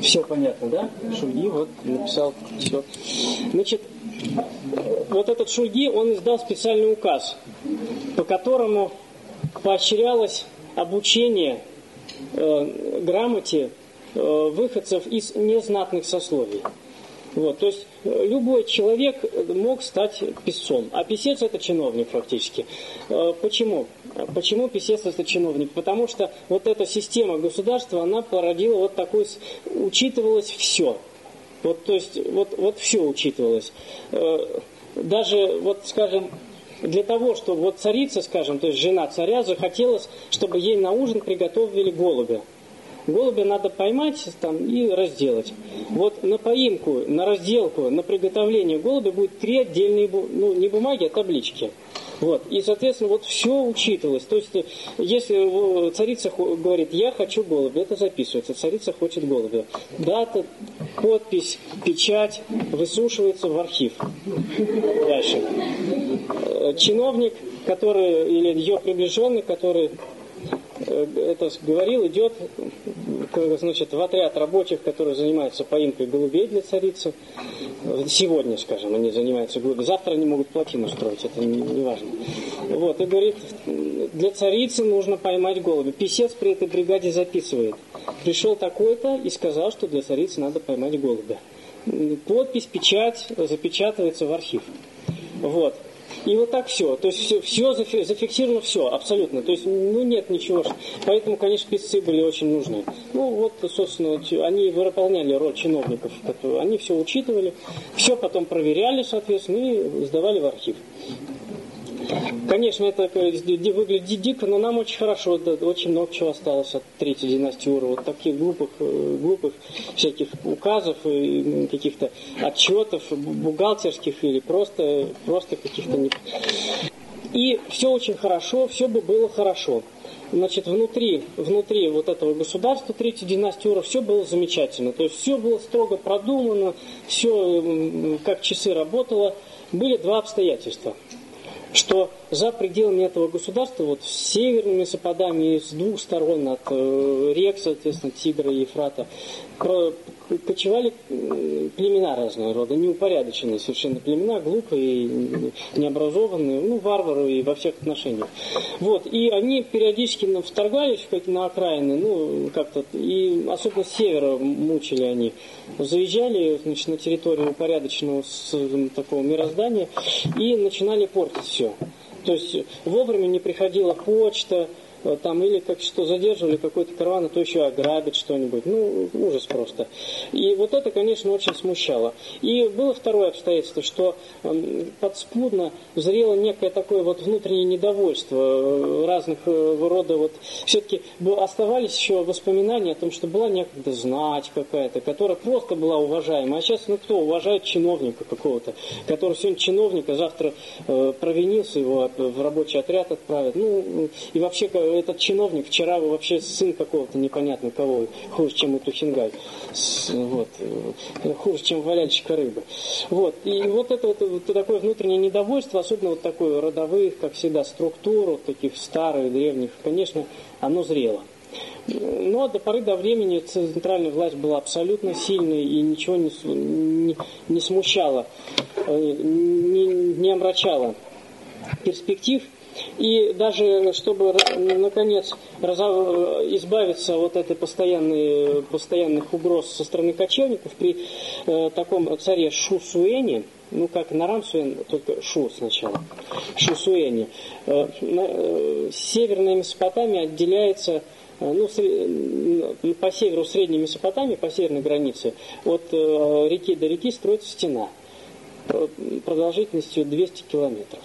[SPEAKER 1] Все понятно, да? Шульги вот написал все. Значит, вот этот Шульги, он издал специальный указ, по которому поощрялось обучение э, грамоте э, выходцев из незнатных сословий. Вот, то есть э, любой человек мог стать писцом, а писец это чиновник фактически. Э, почему? Почему писец это чиновник? Потому что вот эта система государства, она породила вот такой, учитывалось все. Вот, то есть, вот, вот все учитывалось. Э, даже, вот, скажем, для того, чтобы вот царица, скажем, то есть жена царя, захотелось, чтобы ей на ужин приготовили голубя. Голубя надо поймать там, и разделать. Вот на поимку, на разделку, на приготовление голубя будет три отдельные, ну не бумаги, а таблички. Вот. И, соответственно, вот все учитывалось. То есть, если царица говорит, я хочу голубя, это записывается. Царица хочет голубя. Дата, подпись, печать высушивается в архив. Дальше. Э, чиновник, который, или ее приближенный, который это говорил, идет значит, в отряд рабочих, которые занимаются поимкой голубей для царицы. Сегодня, скажем, они занимаются голубями. Завтра они могут плотину строить, это не, не важно. Вот, и говорит, для царицы нужно поймать голубя. Писец при этой бригаде записывает. Пришел такой-то и сказал, что для царицы надо поймать голубя. Подпись, печать запечатывается в архив. Вот. И вот так все. То есть все, все зафиксировано все, абсолютно. То есть, ну нет ничего. Поэтому, конечно, писцы были очень нужны. Ну вот, собственно, они выполняли роль чиновников. Они все учитывали, все потом проверяли, соответственно, и сдавали в архив. Конечно, это выглядит дико, но нам очень хорошо, да, очень много чего осталось от третьей династии Ура. Вот таких глупых, э, глупых всяких указов, каких-то отчетов бухгалтерских или просто, просто каких-то... И все очень хорошо, все бы было хорошо. значит, внутри, внутри вот этого государства, третьей династии Ура, все было замечательно. То есть все было строго продумано, все как часы работало. Были два обстоятельства что за пределами этого государства, вот в северной Месопотамии, с двух сторон от э, рек, соответственно, Тигра и Ефрата, кочевали племена разного рода, неупорядоченные совершенно племена, глупые, необразованные, ну, варвары и во всех отношениях. Вот, и они периодически вторгались в какие на окраины, ну, как-то, и особенно с севера мучили они. Заезжали, значит, на территорию упорядоченного с, такого мироздания и начинали портить все. То есть вовремя не приходила почта, Э, там или как что задерживали какой-то караван, а то еще ограбить что-нибудь. Ну, ужас просто. И вот это, конечно, очень смущало. И было второе обстоятельство, что эм, подспудно зрело некое такое вот внутреннее недовольство э, разных э, рода вот все-таки оставались еще воспоминания о том, что была некогда знать какая-то, которая просто была уважаема. А сейчас, ну кто уважает чиновника какого-то, который сегодня чиновника, завтра э, провинился, его в рабочий отряд отправят. Ну, и вообще этот чиновник вчера вообще сын какого-то непонятно кого, хуже, чем эту Хингай, вот, э, хуже, чем валяльщика рыбы. Вот. И вот это вот, вот такое внутреннее недовольство, особенно вот такое родовых, как всегда, структур, вот таких старых, древних, конечно, оно зрело. Но до поры до времени центральная власть была абсолютно сильной и ничего не, не, не смущала, э, не, не омрачала перспектив и даже чтобы, наконец, избавиться от этой постоянной, постоянных угроз со стороны кочевников, при э, таком царе Шусуэне, ну как Нарам Суэн, только Шу сначала, Шусуэне, э, э, северная Месопотамия отделяется э, ну, по северу Средней Месопотамии, по северной границе, от э, реки до реки строится стена продолжительностью 200 километров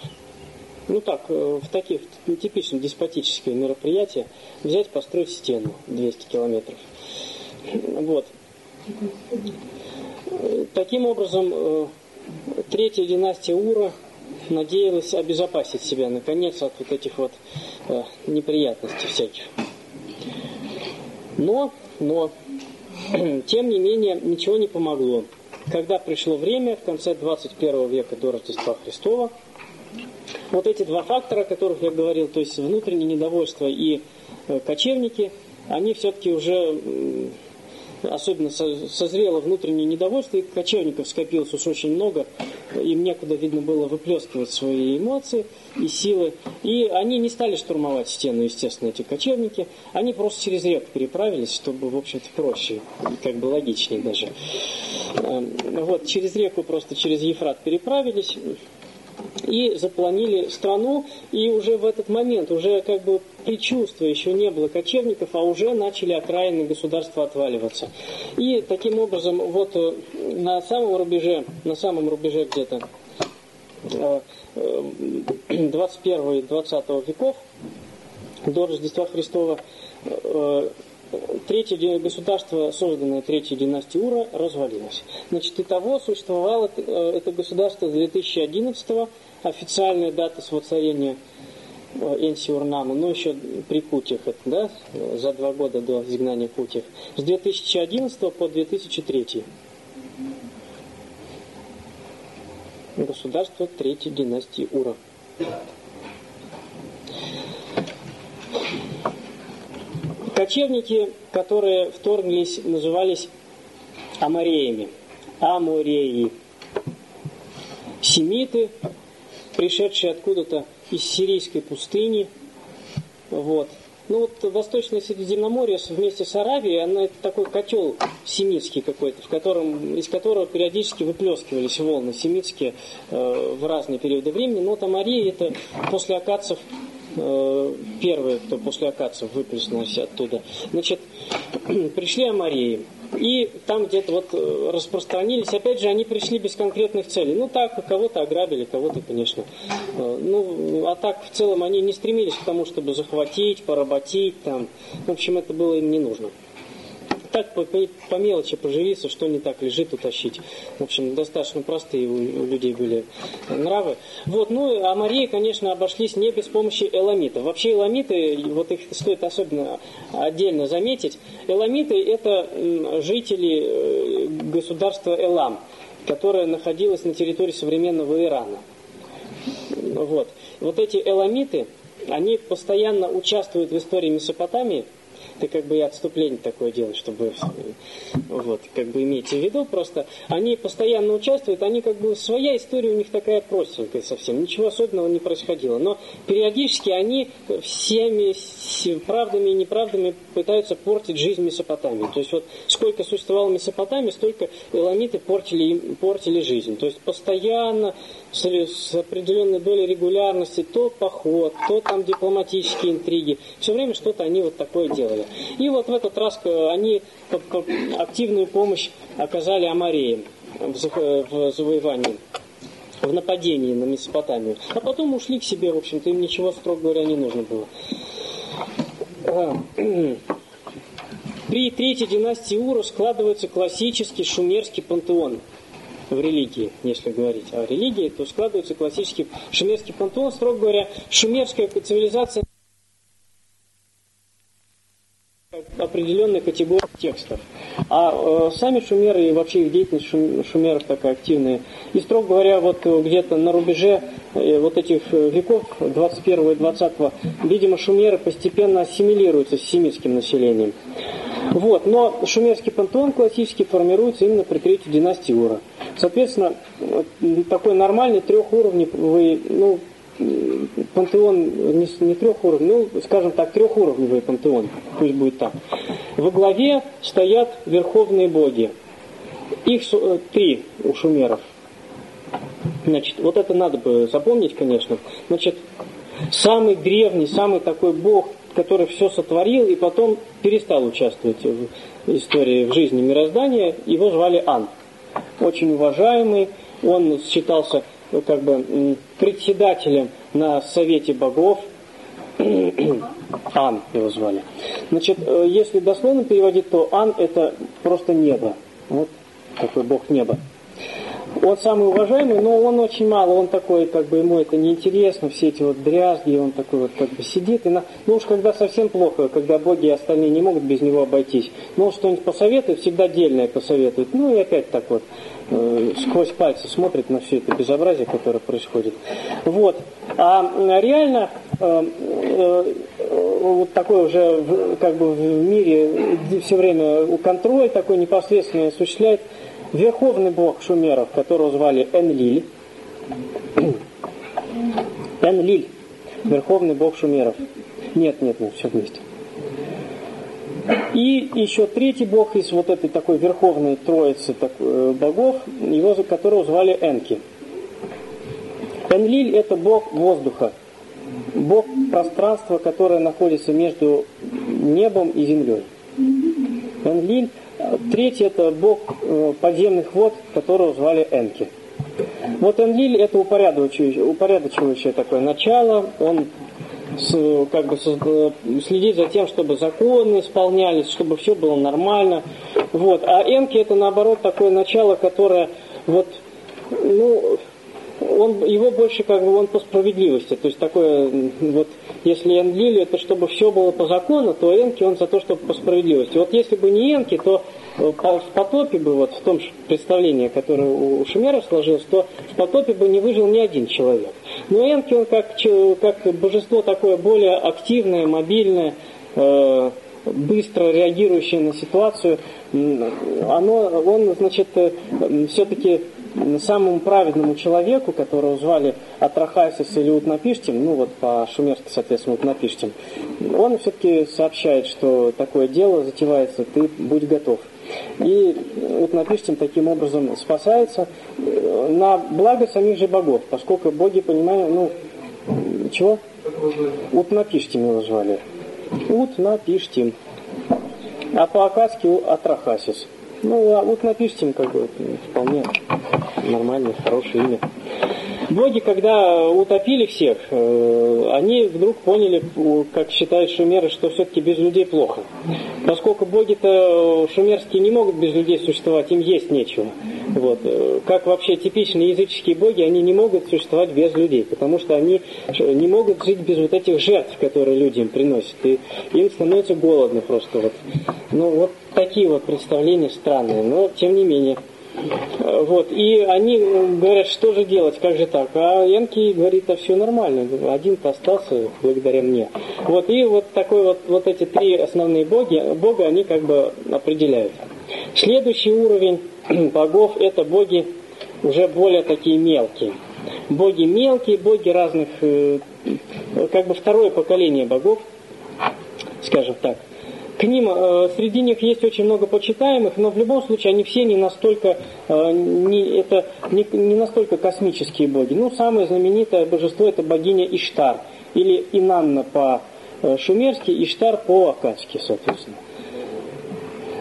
[SPEAKER 1] ну так, э, в таких типичных деспотических мероприятиях взять, построить стену 200 километров. Вот. Таким образом, э, третья династия Ура надеялась обезопасить себя, наконец, от вот этих вот э, неприятностей всяких. Но, но, тем не менее, ничего не помогло. Когда пришло время, в конце 21 века до Рождества Христова, вот эти два фактора, о которых я говорил, то есть внутреннее недовольство и э, кочевники, они все-таки уже особенно созрело внутреннее недовольство, и кочевников скопилось уж очень много, им некуда, видно, было выплескивать свои эмоции и силы, и они не стали штурмовать стену, естественно, эти кочевники, они просто через реку переправились, чтобы, в общем-то, проще, как бы логичнее даже. Эм, вот, через реку просто, через Ефрат переправились, и запланили страну, и уже в этот момент, уже как бы предчувствия еще не было кочевников, а уже начали окраины государства отваливаться. И таким образом, вот э, на самом рубеже, на самом рубеже где-то 21 и 20 веков до Рождества Христова э, третье государство, созданное третьей династией Ура, развалилось. Значит, и того существовало э, это государство с 2011 официальная дата своцарения э, Энси Урнама, ну еще при Путях, это, да, за два года до изгнания Путих, с 2011 по 2003. Государство третьей династии Ура. Кочевники, которые вторглись, назывались амореями. Амореи. Семиты, пришедшие откуда-то из сирийской пустыни. Вот. Ну вот Восточное Средиземноморье вместе с Аравией, оно это такой котел семитский какой-то, в котором, из которого периодически выплескивались волны семитские э, в разные периоды времени. Но там Ария это после акадцев Э, первые, кто после акацев выплеснулись оттуда. Значит, пришли Амарии, и там где-то вот э, распространились. Опять же, они пришли без конкретных целей. Ну так, кого-то ограбили, кого-то, конечно. Э, ну, а так в целом они не стремились к тому, чтобы захватить, поработить там. В общем, это было им не нужно. Так по, по, мелочи поживиться, что не так лежит, утащить. В общем, достаточно простые у, у людей были нравы. Вот, ну, а Марии, конечно, обошлись не без помощи эламитов. Вообще эламиты, вот их стоит особенно отдельно заметить, эламиты это жители э, государства Элам, которое находилось на территории современного Ирана. Вот. Вот эти эламиты, они постоянно участвуют в истории Месопотамии, ты как бы и отступление такое делаешь, чтобы вот, как бы имейте в виду, просто они постоянно участвуют, они как бы, своя история у них такая простенькая совсем, ничего особенного не происходило, но периодически они всеми правдами и неправдами пытаются портить жизнь Месопотамии. То есть вот сколько существовало Месопотамии, столько эламиты портили, портили жизнь. То есть постоянно с, с определенной долей регулярности, то поход, то там дипломатические интриги. Все время что-то они вот такое делали. И вот в этот раз э, они активную помощь оказали Амареям в завоевании в нападении на Месопотамию. А потом ушли к себе, в общем-то, им ничего, строго говоря, не нужно было. А, При третьей династии Уру складывается классический шумерский пантеон в религии, если говорить о религии, то складывается классический шумерский пантеон. Строго говоря, шумерская цивилизация определенной категории текстов. А э, сами шумеры и вообще их деятельность шум, шумеров такая активная. И, строго говоря, вот где-то на рубеже э, вот этих э, веков, 21 и 20, видимо, шумеры постепенно ассимилируются с семитским населением. Вот, но шумерский пантеон классический формируется именно при третьей династии Ура. Соответственно, такой нормальный трехуровневый, ну, пантеон не, не трехуровневый, ну, скажем так, трехуровневый пантеон, пусть будет так. Во главе стоят верховные боги. Их э, три у шумеров. Значит, вот это надо бы запомнить, конечно. Значит, самый древний, самый такой бог, который все сотворил и потом перестал участвовать в истории, в жизни мироздания, его звали Ан. Очень уважаемый, он считался ну, как бы председателем на Совете Богов, Ан его звали. Значит, э, если дословно переводить, то Ан это просто небо. Вот такой бог неба. Он самый уважаемый, но он очень мало, он такой, как бы ему это неинтересно, все эти вот дрязги, он такой вот как бы сидит, и на... ну уж когда совсем плохо, когда боги и остальные не могут без него обойтись, но он что-нибудь посоветует, всегда дельное посоветует, ну и опять так вот, э, сквозь пальцы смотрит на все это безобразие, которое происходит. Вот. А реально э, э, вот такой уже как бы в мире все время контроль такой непосредственно осуществляет верховный бог шумеров, которого звали Энлиль. Энлиль, верховный бог шумеров. Нет, нет, нет, все вместе. И еще третий бог из вот этой такой верховной троицы так, э, богов, его, которого звали Энки. Энлиль это бог воздуха, бог пространства, которое находится между небом и землей. Энлиль Третий это бог э, подземных вод, которого звали Энки. Вот Энлиль это упорядочивающее, упорядочивающее такое начало, он как бы следит за тем, чтобы законы исполнялись, чтобы все было нормально. Вот. А Энки это наоборот такое начало, которое вот, ну, он, его больше как бы он по справедливости. То есть такое, вот, если Энлили, это чтобы все было по закону, то Энки он за то, чтобы по справедливости. Вот если бы не Энки, то э, в потопе бы, вот в том представлении, которое у Шумеров сложилось, то в потопе бы не выжил ни один человек. Но Энки, он как, как божество такое более активное, мобильное, э, быстро реагирующее на ситуацию, оно, он, значит, э, все-таки самому праведному человеку, которого звали Атрахайсис или Утнапиштим, ну вот по-шумерски, соответственно, Утнапиштим, он все-таки сообщает, что такое дело затевается, ты будь готов. И Утнапиштим таким образом спасается на благо самих же богов, поскольку боги понимают, ну, чего? Утнапиштим его звали. Утнапиштим. А по-акадски Атрахасис. Ну, а вот напишите им, как бы, вполне нормальное, хорошее имя. Боги, когда утопили всех, э, они вдруг поняли, как считают шумеры, что все-таки без людей плохо. Поскольку боги-то шумерские не могут без людей существовать, им есть нечего. Вот. Э, как вообще типичные языческие боги, они не могут существовать без людей, потому что они не могут жить без вот этих жертв, которые люди им приносят. И им становится голодно просто. Вот. Ну вот такие вот представления странные, но тем не менее. Вот, и они говорят, что же делать, как же так? А Янки говорит, а все нормально, один-то остался благодаря мне. Вот, и вот такой вот, вот эти три основные боги, бога, они как бы определяют. Следующий уровень богов это боги уже более такие мелкие. Боги мелкие, боги разных, э, как бы второе поколение богов, скажем так. К ним, э, среди них есть очень много почитаемых, но в любом случае они все не настолько, э, не, это не, не настолько космические боги. Ну, самое знаменитое божество это богиня Иштар, или Инанна по-шумерски, Иштар по-акадски, соответственно.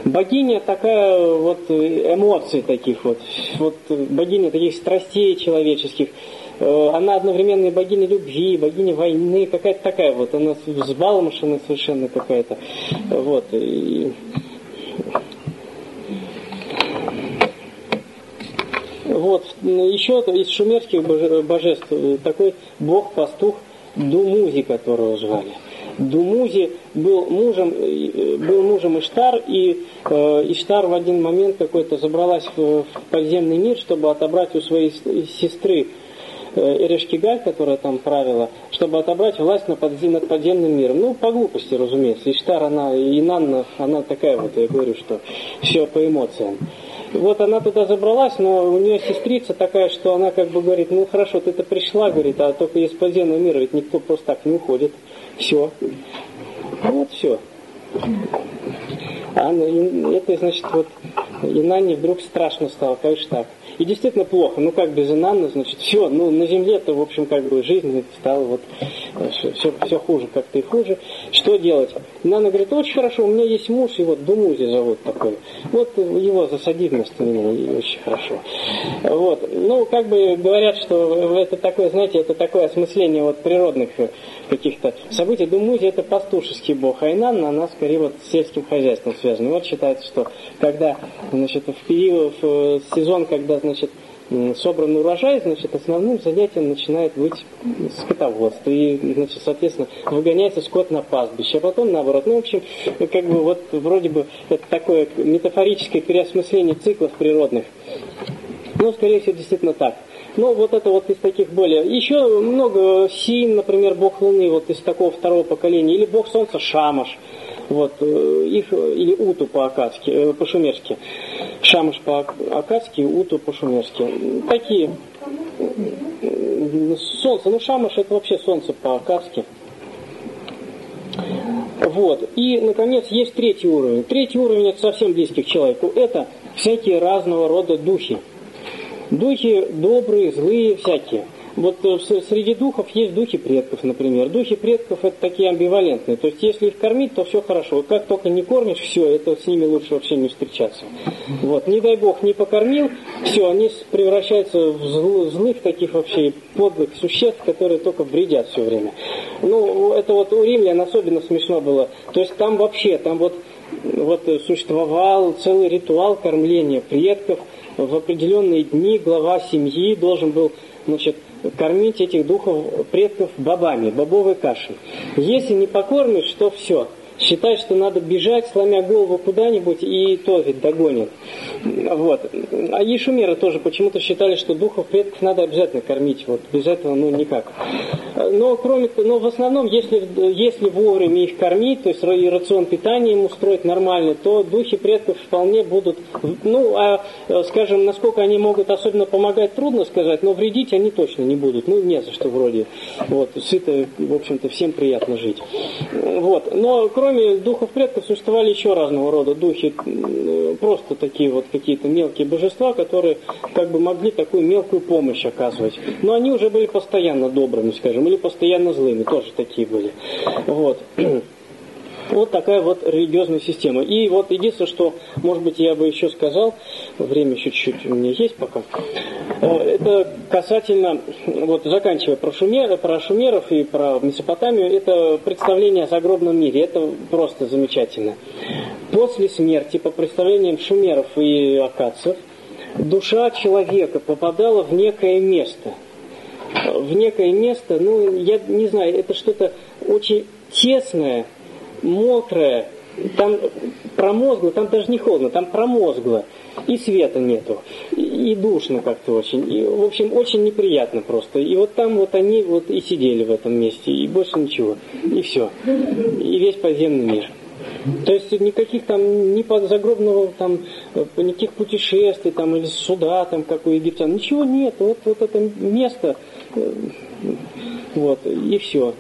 [SPEAKER 1] Богиня такая вот эмоций таких вот, вот богиня таких страстей человеческих, Э, она одновременно и богиня любви, богиня войны, какая-то такая вот, она взбалмошена совершенно какая-то. Вот. И... Вот, еще из шумерских божеств э, такой бог-пастух Думузи, которого звали. Думузи был мужем, э, был мужем Иштар, и э, Иштар в один момент какой-то забралась в, в подземный мир, чтобы отобрать у своей сестры Э, Эрешкигаль, которая там правила, чтобы отобрать власть над, подзем, над подземным миром. Ну, по глупости, разумеется. Иштар, она, и Нанна, она такая вот, я говорю, что все по эмоциям. Вот она туда забралась, но у нее сестрица такая, что она как бы говорит, ну хорошо, ты-то пришла, говорит, а только из подземного мира, ведь никто просто так не уходит. Все. Вот все. А это, значит, вот и Нане вдруг страшно стало, конечно так. И действительно плохо. Ну как без Инанны, значит, все, ну на земле-то, в общем, как бы жизнь стала вот все, все хуже, как-то и хуже. Что делать? Инанна говорит, очень хорошо, у меня есть муж, его Думузи зовут такой. Вот его засади вместо меня, и очень хорошо. Вот. Ну, как бы говорят, что это такое, знаете, это такое осмысление вот природных каких-то событий. Думузи это пастушеский бог, а Инанна, она скорее вот с сельским хозяйством связана. Вот считается, что когда, значит, в период, в сезон, когда, значит, собран урожай, значит, основным занятием начинает быть скотоводство. И, значит, соответственно, выгоняется скот на пастбище. А потом наоборот. Ну, в общем, как бы вот вроде бы это такое метафорическое переосмысление циклов природных. Ну, скорее всего, действительно так. Ну, вот это вот из таких более... Еще много Син, например, бог Луны, вот из такого второго поколения. Или бог Солнца Шамаш. Вот, э, их, или Уту по-акадски, э, по-шумерски. Шамаш по-акадски, Уту по-шумерски. Такие. Солнце, ну Шамаш это вообще солнце по-акадски. Вот. И, наконец, есть третий уровень. Третий уровень это совсем близкий к человеку. Это всякие разного рода духи. Духи добрые, злые, всякие. Вот э, среди духов есть духи предков, например. Духи предков это такие амбивалентные. То есть если их кормить, то все хорошо. Как только не кормишь, все, это с ними лучше вообще не встречаться. Вот. Не дай бог не покормил, все, они превращаются в зл, злых таких вообще подлых существ, которые только вредят все время. Ну, это вот у римлян особенно смешно было. То есть там вообще, там вот, вот существовал целый ритуал кормления предков. В определенные дни глава семьи должен был значит, кормить этих духов предков бобами, бобовой кашей. Если не покормишь, то все – считает, что надо бежать, сломя голову куда-нибудь, и то ведь догонит. Вот. А ешумеры тоже почему-то считали, что духов предков надо обязательно кормить. Вот без этого ну никак. Но кроме но в основном, если, если вовремя их кормить, то есть рацион питания им устроить нормально, то духи предков вполне будут, ну, а, скажем, насколько они могут особенно помогать, трудно сказать, но вредить они точно не будут. Ну, не за что вроде. Вот, сыто, в общем-то, всем приятно жить. Вот. Но кроме духов предков существовали еще разного рода духи, просто такие вот какие-то мелкие божества, которые как бы могли такую мелкую помощь оказывать. Но они уже были постоянно добрыми, скажем, или постоянно злыми, тоже такие были. Вот. Вот такая вот религиозная система. И вот единственное, что, может быть, я бы еще сказал, время еще чуть-чуть у меня есть пока. Э, это касательно, вот заканчивая про, шумер, про шумеров и про Месопотамию, это представление о загробном мире. Это просто замечательно. После смерти, по представлениям шумеров и акадцев, душа человека попадала в некое место. В некое место, ну, я не знаю, это что-то очень тесное, мокрое, там промозгло, там даже не холодно, там промозгло, и света нету, и, душно как-то очень, и, в общем, очень неприятно просто. И вот там вот они вот и сидели в этом месте, и больше ничего, и все, и весь подземный мир. То есть никаких там ни загробного там никаких путешествий там или суда там как у египтян, ничего нет. Вот вот это место, э, вот и все.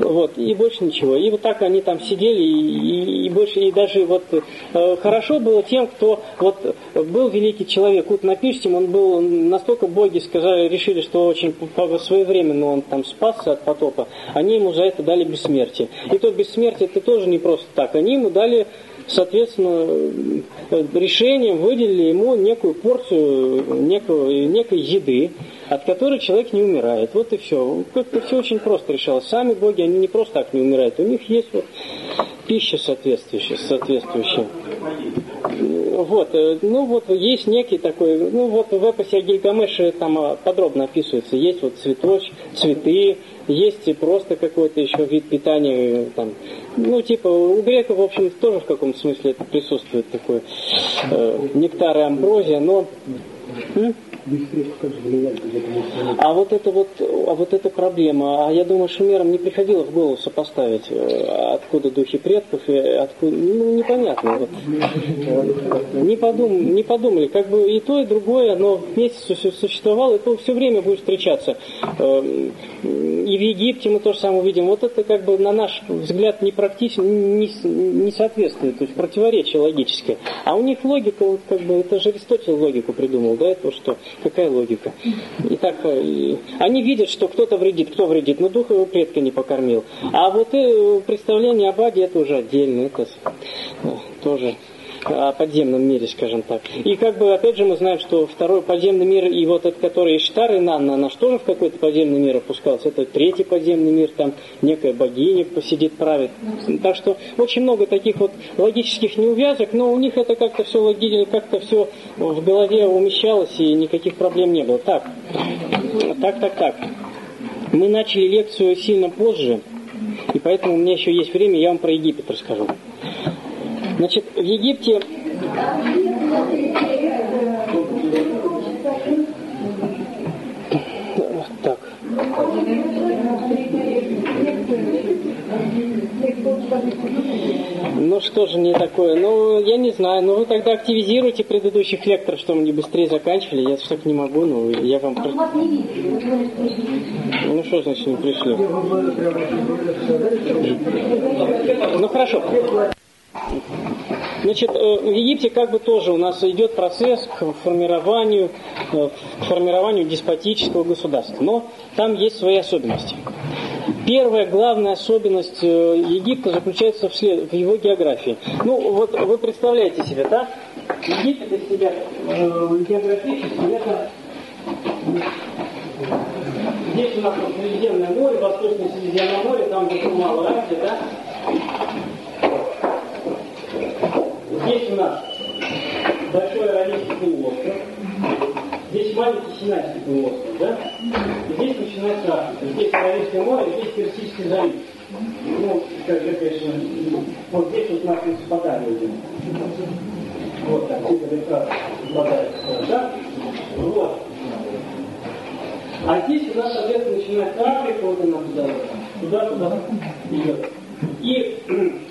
[SPEAKER 1] Вот, и больше ничего. И вот так они там сидели, и, и, и больше, и даже вот э, хорошо было тем, кто вот был великий человек. Вот напишите, он был настолько боги сказали, решили, что очень своевременно он там спасся от потопа, они ему за это дали бессмертие. И то бессмертие это тоже не просто так. Они ему дали соответственно, э, решением выделили ему некую порцию некого, некой еды, от которой человек не умирает. Вот и все. Как-то все очень просто решалось. Сами боги, они не просто так не умирают. У них есть вот пища соответствующая. соответствующая. Вот, э, ну вот есть некий такой, ну вот в эпосе о Гильгамеше там а, подробно описывается, есть вот цветоч, цветы, есть и просто какой-то еще вид питания, там, ну типа у греков, в общем, тоже в каком-то смысле это присутствует такой э, нектар и амброзия, но... М? А вот это вот, а вот эта проблема, а я думаю, шумерам не приходило в голову сопоставить, э, откуда духи предков и откуда, ну непонятно. Вот. Не, подум, не подумали, как бы и то, и другое, оно вместе существовало, это все время будет встречаться. Эм, и в Египте мы то же самое видим. Вот это как бы на наш взгляд не не, не соответствует, то есть противоречие логическое. А у них логика, вот как бы, это же Аристотель логику придумал, да, это что Какая логика? Итак, они видят, что кто-то вредит. Кто вредит? Ну, дух его предка не покормил. А вот э, представление об аде это уже отдельно. Это э, тоже о подземном мире, скажем так. И как бы, опять же, мы знаем, что второй подземный мир, и вот этот, который Иштар и Нанна, она тоже в какой-то подземный мир опускался. Это третий подземный мир, там некая богиня посидит, правит. Так что очень много таких вот логических неувязок, но у них это как-то все логично, как-то все в голове умещалось, и никаких проблем не было. Так, так, так, так. Мы начали лекцию сильно позже, и поэтому у меня еще есть время, я вам про Египет расскажу. Значит, в Египте так. Ну что же не такое? Ну, я не знаю. Ну, вы тогда активизируйте предыдущих лекторов, чтобы они быстрее заканчивали. Я так не могу, но я вам... Ну, что значит не пришли? Ну, хорошо. Значит, э, в Египте как бы тоже у нас идет процесс к формированию, э, к формированию деспотического государства. Но там есть свои особенности. Первая главная особенность э, Египта заключается в, след... в его географии. Ну, вот вы представляете себе, да? Египет из себя географически это Здесь у нас Средиземное море, Восточное Средиземное море, там где мало Азия, да? Здесь у нас большой Аравийский полуостров, здесь маленький Синайский полуостров, да? И здесь начинается Африка. Здесь Аравийское море, здесь Персидский залив. Ну, как же, конечно, вот здесь вот нас Месопотамия идем. Вот так, река попадает, да? Вот. А здесь у нас, соответственно, начинается Африка, вот она туда, туда, туда идет. И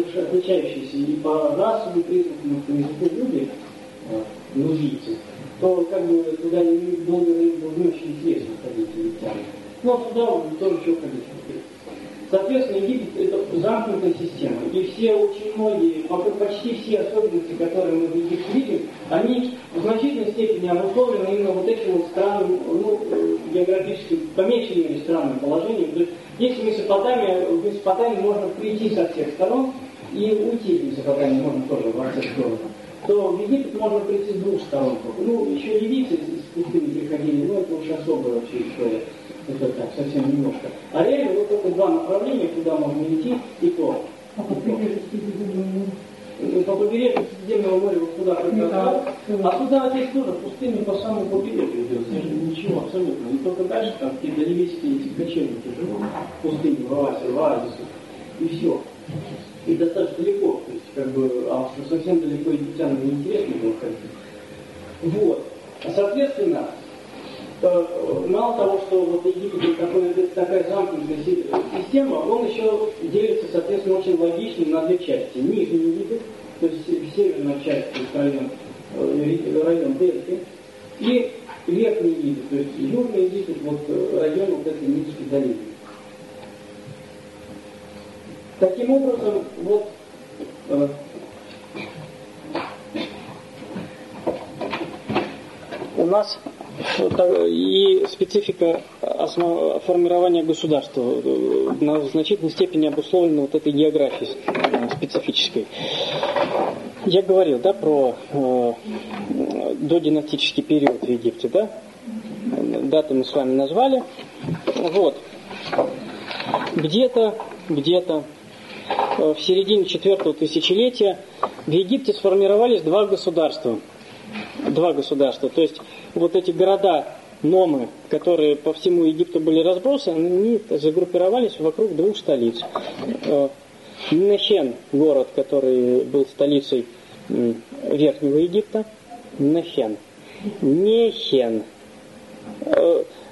[SPEAKER 1] очень отличающиеся и по расовым признакам, и по языку люди, нубийцы, то как бы туда долго было не очень интересно ходить египтяне. Но туда тоже еще ходить Соответственно, Египет это замкнутая система. И все очень многие, почти все особенности, которые мы в Египте видим, они в значительной степени обусловлены именно вот этим вот странным, ну, географически, по странным положением. То есть, если Месопотамия, в Месопотамии можно прийти со всех сторон и уйти из Месопотамии можно тоже во всех сторонах то в Египет можно прийти с двух сторон. Ну, еще ливийцы из пустыни приходили, но это уж особая вообще история. Это так, совсем немножко. А реально вот только два направления, куда можно идти, и то. А по побережью Средиземного моря вот туда прекрасно. А туда здесь тоже пустыня по самому побережью идет. Здесь ничего абсолютно. И только дальше там какие-то ливийские эти кочевники живут в пустыне, в в оазисе. И все и достаточно далеко. То есть, как бы, а совсем далеко египтянам неинтересно было ходить. Вот. А соответственно, э, мало того, что вот Египет такой, такая замкнутая система, он еще делится, соответственно, очень логично на две части. Нижний Египет, то есть северная часть, район, э, район Дельфи, и верхний Египет, то есть южный Египет, вот э, район вот этой Нильской долины. Таким образом, вот э, у нас и специфика формирования государства э, на значительной степени обусловлена вот этой географией э, специфической. Я говорил, да, про э, додинастический период в Египте, да? Даты мы с вами назвали. Вот. Где-то, где-то Э, в середине четвертого тысячелетия в Египте сформировались два государства. Два государства. То есть вот эти города, номы, которые по всему Египту были разбросаны, они загруппировались вокруг двух столиц. Э, Нехен, город, который был столицей Верхнего Египта, Нехен. Нехен.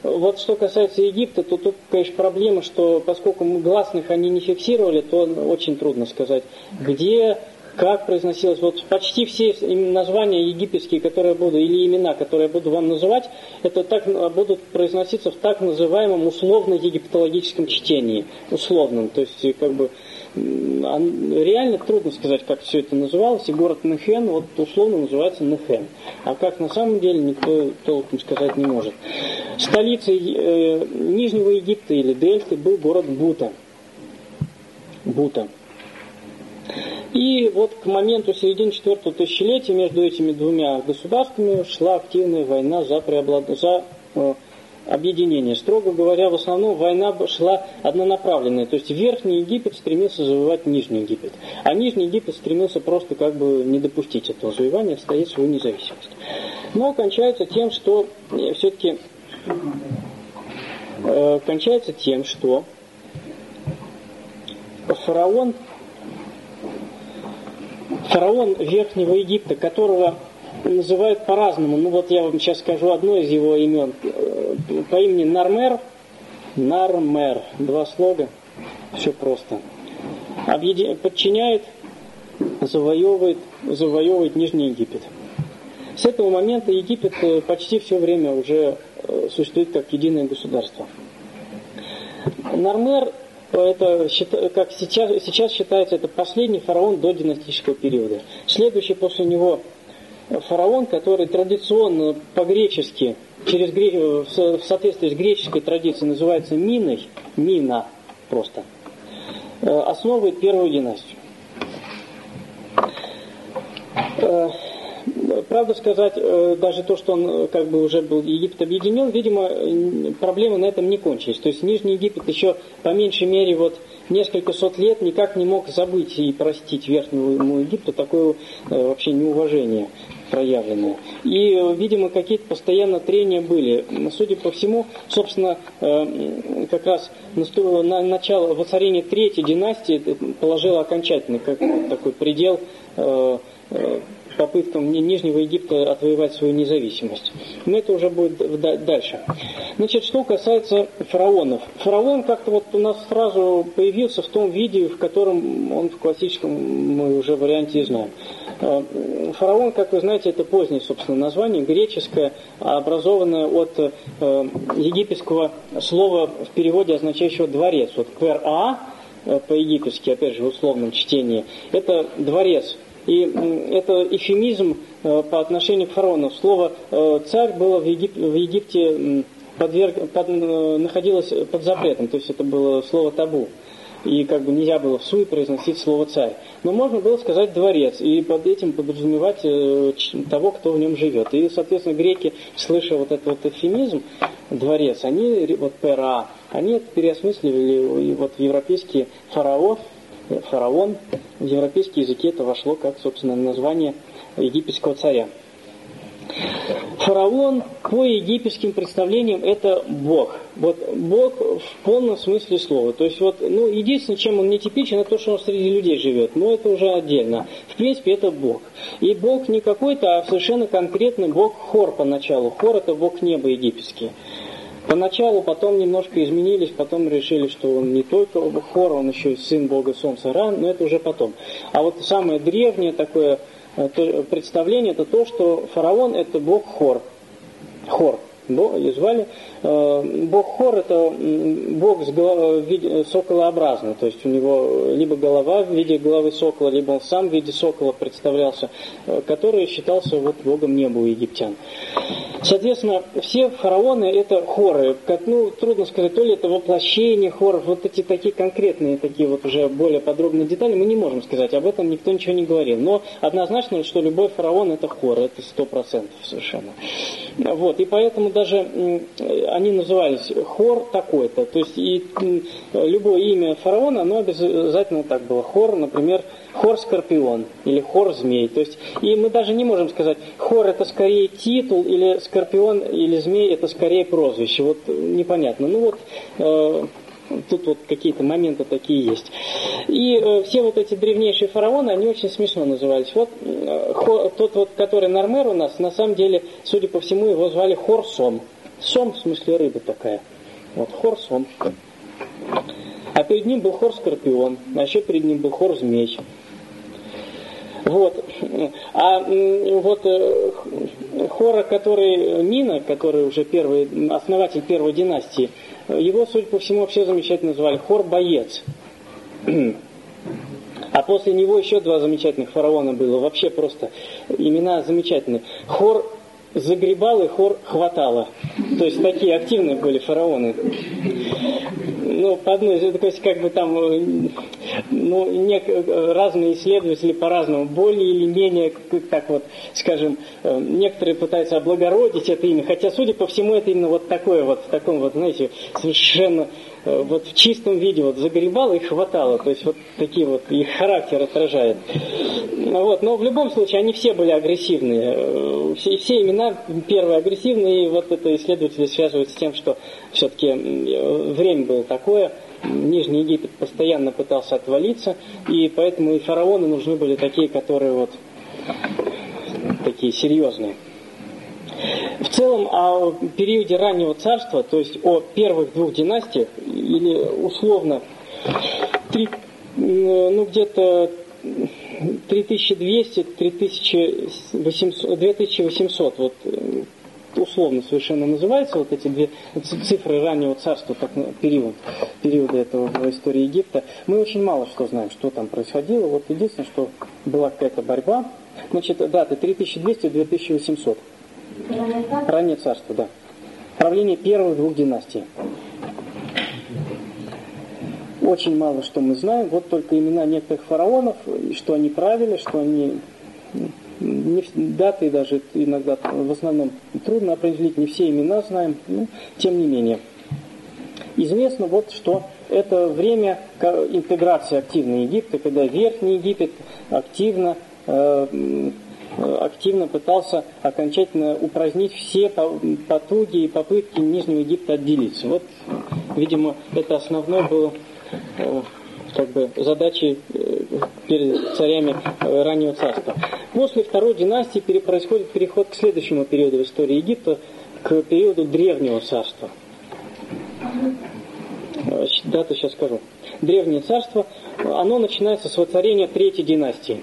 [SPEAKER 1] Вот что касается Египта, то тут, конечно, проблема, что поскольку мы гласных они не фиксировали, то очень трудно сказать, где, как произносилось. Вот почти все названия египетские, которые буду, или имена, которые я буду вам называть, это так будут произноситься в так называемом условно-египтологическом чтении. Условном, то есть как бы реально трудно сказать, как все это называлось, и город Нехен вот условно называется Нехен. А как на самом деле, никто толком сказать не может. Столицей э, Нижнего Египта или Дельты был город Бута. Бута. И вот к моменту середины четвертого тысячелетия между этими двумя государствами шла активная война за, преоблад... за э, объединение. Строго говоря, в основном война шла однонаправленная. То есть Верхний Египет стремился завоевать Нижний Египет. А Нижний Египет стремился просто как бы не допустить этого завоевания, отстоять свою независимость. Но кончается тем, что э, все-таки э, кончается тем, что фараон фараон Верхнего Египта, которого называют по-разному. Ну вот я вам сейчас скажу одно из его имен. По имени Нармер. Нармер. Два слога. Все просто. Объеди... Подчиняет, завоевывает, завоевывает Нижний Египет. С этого момента Египет э, почти все время уже э, существует как единое государство. Нармер это, как сейчас, сейчас считается, это последний фараон до династического периода. Следующий после него фараон, который традиционно по-гречески, через, в соответствии с греческой традицией называется Миной, Мина просто, э, основывает первую династию. Э, правда сказать, э, даже то, что он как бы уже был Египет объединен, видимо, проблемы на этом не кончились. То есть Нижний Египет еще по меньшей мере вот несколько сот лет никак не мог забыть и простить Верхнему Египту такое вообще неуважение проявленные. И, видимо, какие-то постоянно трения были. Судя по всему, собственно, э, как раз на начало воцарения третьей династии положило окончательный как такой предел э, э, попыткам Нижнего Египта отвоевать свою независимость. Но это уже будет дальше. Значит, что касается фараонов. Фараон как-то вот у нас сразу появился в том виде, в котором он в классическом мы уже варианте знаем. Э, фараон, как вы знаете, это позднее, собственно, название, греческое, образованное от э, египетского слова в переводе, означающего дворец. Вот квер-а э, по-египетски, опять же, в условном чтении, это дворец. И это эфемизм по отношению к фараону. Слово «царь» было в, Егип... в Египте подверг... под... находилось под запретом, то есть это было слово табу и как бы нельзя было в суе произносить слово царь. Но можно было сказать дворец, и под этим подразумевать э, того, кто в нем живет. И, соответственно, греки, слыша вот этот вот эфемизм, дворец, они, вот пера, они это переосмысливали, и вот в европейские фараон, фараон, в европейский языке это вошло как, собственно, название египетского царя. Фараон по египетским представлениям это Бог. Вот Бог в полном смысле слова. То есть вот, ну, единственное, чем он не типичен, это то, что он среди людей живет. Но это уже отдельно. В принципе, это Бог. И Бог не какой-то, а совершенно конкретный Бог Хор поначалу. Хор это Бог неба египетский. Поначалу, потом немножко изменились, потом решили, что он не только Хор, он еще и сын Бога Солнца Ран, но это уже потом. А вот самое древнее такое Э, представление это то, что фараон это бог Хор. Хор. И звали Э, бог Хор это бог с голов... в виде соколообразный, то есть у него либо голова в виде головы сокола, либо он сам в виде сокола представлялся, э, который считался вот богом неба у египтян. Соответственно, все фараоны это хоры, как, ну, трудно сказать, то ли это воплощение хоров, вот эти такие конкретные, такие вот уже более подробные детали мы не можем сказать, об этом никто ничего не говорил. Но однозначно, что любой фараон это хор, это сто процентов совершенно. Вот, и поэтому даже они назывались хор такой-то. То есть и любое имя фараона, оно обязательно так было. Хор, например, хор скорпион или хор змей. То есть, и мы даже не можем сказать, хор это скорее титул, или скорпион, или змей это скорее прозвище. Вот непонятно. Ну вот, э, тут вот какие-то моменты такие есть. И э, все вот эти древнейшие фараоны, они очень смешно назывались. Вот э, хор, тот вот, который Нормер у нас, на самом деле, судя по всему, его звали Хорсом. Сом в смысле рыба такая. Вот хор сом. А перед ним был хор скорпион, а еще перед ним был хор змей. Вот. А вот э, хора, который Нина, который уже первый, основатель первой династии, его, судя по всему, вообще замечательно звали хор Боец. А после него еще два замечательных фараона было. Вообще просто имена замечательные. Хор загребал и хор хватало. То есть такие активные были фараоны. Ну, по одной, то есть как бы там, ну, не, разные исследователи по-разному, более или менее, так вот, скажем, некоторые пытаются облагородить это имя, хотя, судя по всему, это именно вот такое вот, в таком вот, знаете, совершенно Э, вот в чистом виде вот загребало и хватало, то есть вот такие вот их характер отражает. Вот, но в любом случае они все были агрессивные. Э, все, все имена первые агрессивные, и вот это исследователи связывают с тем, что все-таки э, время было такое, Нижний Египет постоянно пытался отвалиться, и поэтому и фараоны нужны были такие, которые вот такие серьезные. В целом о периоде раннего царства, то есть о первых двух династиях, или условно три, ну где-то 3200-2800, 2800, вот условно совершенно называются вот эти две цифры раннего царства, так, период, периода этого в истории Египта. Мы очень мало что знаем, что там происходило. Вот единственное, что была какая-то борьба. Значит, даты 3200-2800. Раннее царство, да. Правление первых двух династий. Очень мало что мы знаем, вот только имена некоторых фараонов, что они правили, что они не, даты даже иногда в основном трудно определить, не все имена знаем, но тем не менее. Известно вот, что это время интеграции активной Египта, когда Верхний Египет активно Э, активно пытался окончательно упразднить все потуги и попытки Нижнего Египта отделиться. Вот, видимо, это основное было э, как бы задачей э, перед царями раннего царства. После второй династии происходит переход к следующему периоду в истории Египта, к периоду древнего царства. Дату сейчас скажу. Древнее царство, оно начинается с воцарения третьей династии.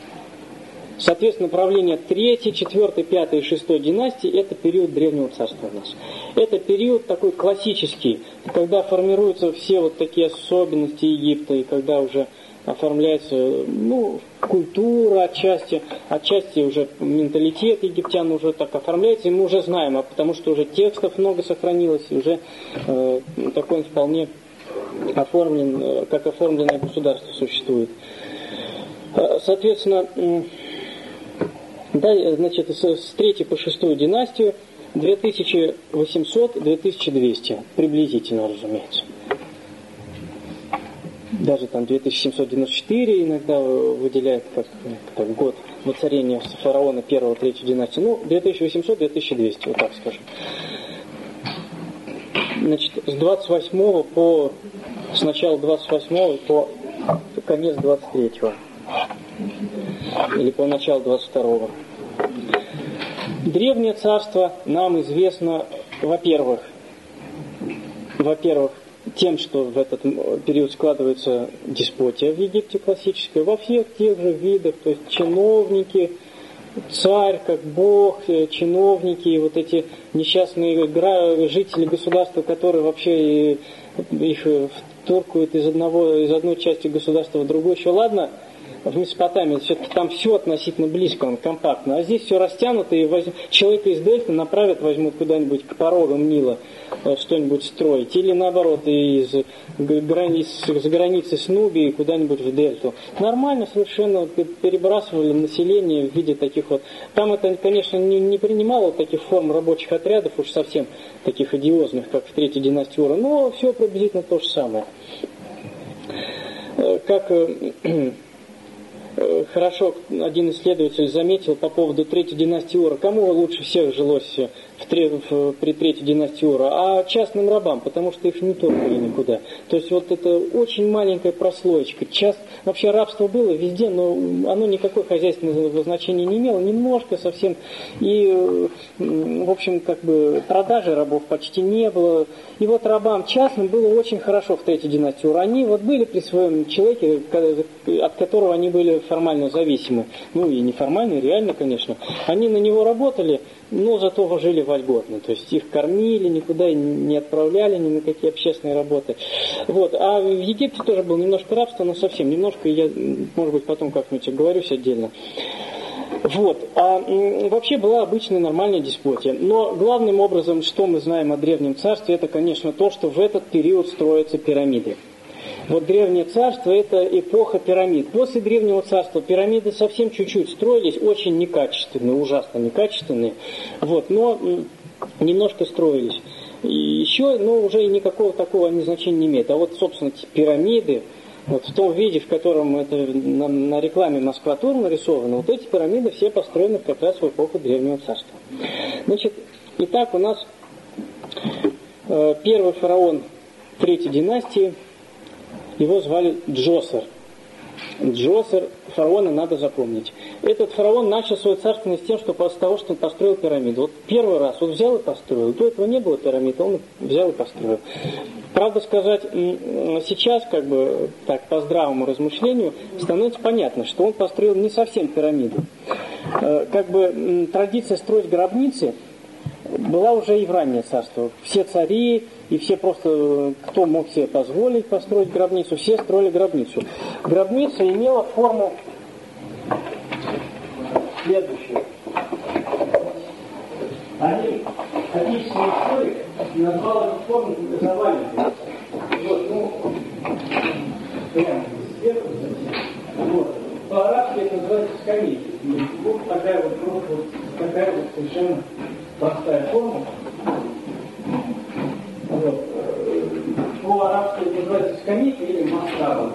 [SPEAKER 1] Соответственно, правление 3, 4, 5 и 6 династии – это период Древнего Царства у нас. Это период такой классический, когда формируются все вот такие особенности Египта, и когда уже оформляется ну, культура отчасти, отчасти уже менталитет египтян уже так оформляется, и мы уже знаем, а потому что уже текстов много сохранилось, и уже э, такой вполне оформлен, э, как оформленное государство существует. Э, соответственно, да, значит, с 3 по 6 династию 2800-2200, приблизительно, разумеется. Даже там 2794 иногда выделяет как, как год воцарения фараона первого, третьей династии. Ну, 2800-2200, вот так скажем. Значит, с 28 по, с начала 28 по конец 23 -го или по началу 22-го. Древнее царство нам известно, во-первых, во-первых, тем, что в этот период складывается деспотия в Египте классическая, во всех тех же видах, то есть чиновники, царь как бог, э, чиновники, вот эти несчастные жители государства, которые вообще их вторкают из одного, из одной части государства в другую, еще ладно – в Месопотамии, все-таки там все относительно близко, он компактно, а здесь все растянуто, и возьм... человека из Дельты направят, возьмут куда-нибудь к порогам Нила э, что-нибудь строить, или наоборот, из границ, за границы с Нубии куда-нибудь в Дельту. Нормально совершенно перебрасывали население в виде таких вот... Там это, конечно, не, не принимало таких форм рабочих отрядов, уж совсем таких идиозных, как в третьей династии Ура, но все приблизительно то же самое. Э, как Э, хорошо один исследователь заметил по поводу третьей династии Ура. Кому лучше всех жилось в, при третьей династии Ура? А частным рабам, потому что их не торкали никуда. То есть вот это очень маленькая прослоечка. Част, вообще рабство было везде, но оно никакой хозяйственного значения не имело, немножко совсем. И, в общем, как бы продажи рабов почти не было. И вот рабам частным было очень хорошо в третьей династии Ура. Они вот были при своем человеке, от которого они были формально зависимы, ну и неформально, и реально, конечно, они на него работали, но зато жили вольготно, то есть их кормили, никуда не отправляли, ни на какие общественные работы. Вот. А в Египте тоже было немножко рабства, но совсем немножко, я, может быть, потом как-нибудь оговорюсь отдельно. Вот. А вообще была обычная нормальная деспотия. Но главным образом, что мы знаем о Древнем Царстве, это, конечно, то, что в этот период строятся пирамиды. Вот Древнее Царство – это эпоха пирамид. После Древнего Царства пирамиды совсем чуть-чуть строились, очень некачественные, ужасно некачественные. Вот, но немножко строились. И еще, но уже никакого такого они значения не имеют. А вот, собственно, пирамиды, вот в том виде, в котором это на, на рекламе Москва Тур нарисовано, вот эти пирамиды все построены как раз в эпоху Древнего Царства. Значит, итак, у нас э, первый фараон третьей династии – его звали Джосер. Джосер, фараона надо запомнить. Этот фараон начал свое царственность тем, что после того, что он построил пирамиду. Вот первый раз он взял и построил. До этого не было пирамид, он взял и построил. Правда сказать, сейчас, как бы, так, по здравому размышлению, становится понятно, что он построил не совсем пирамиду. Э, как бы традиция строить гробницы была уже и в раннее царство. Все цари, и все просто, кто мог себе позволить построить гробницу, все строили гробницу. Гробница имела форму следующую. Они, отечественный историк, назвал эту форму заваленной. Вот, ну, прямо сверху, вот. По-арабски это называется скамейка. Вот такая вот, вот такая вот совершенно простая форма. Вот. По-арабски это называется скамейка или маскава.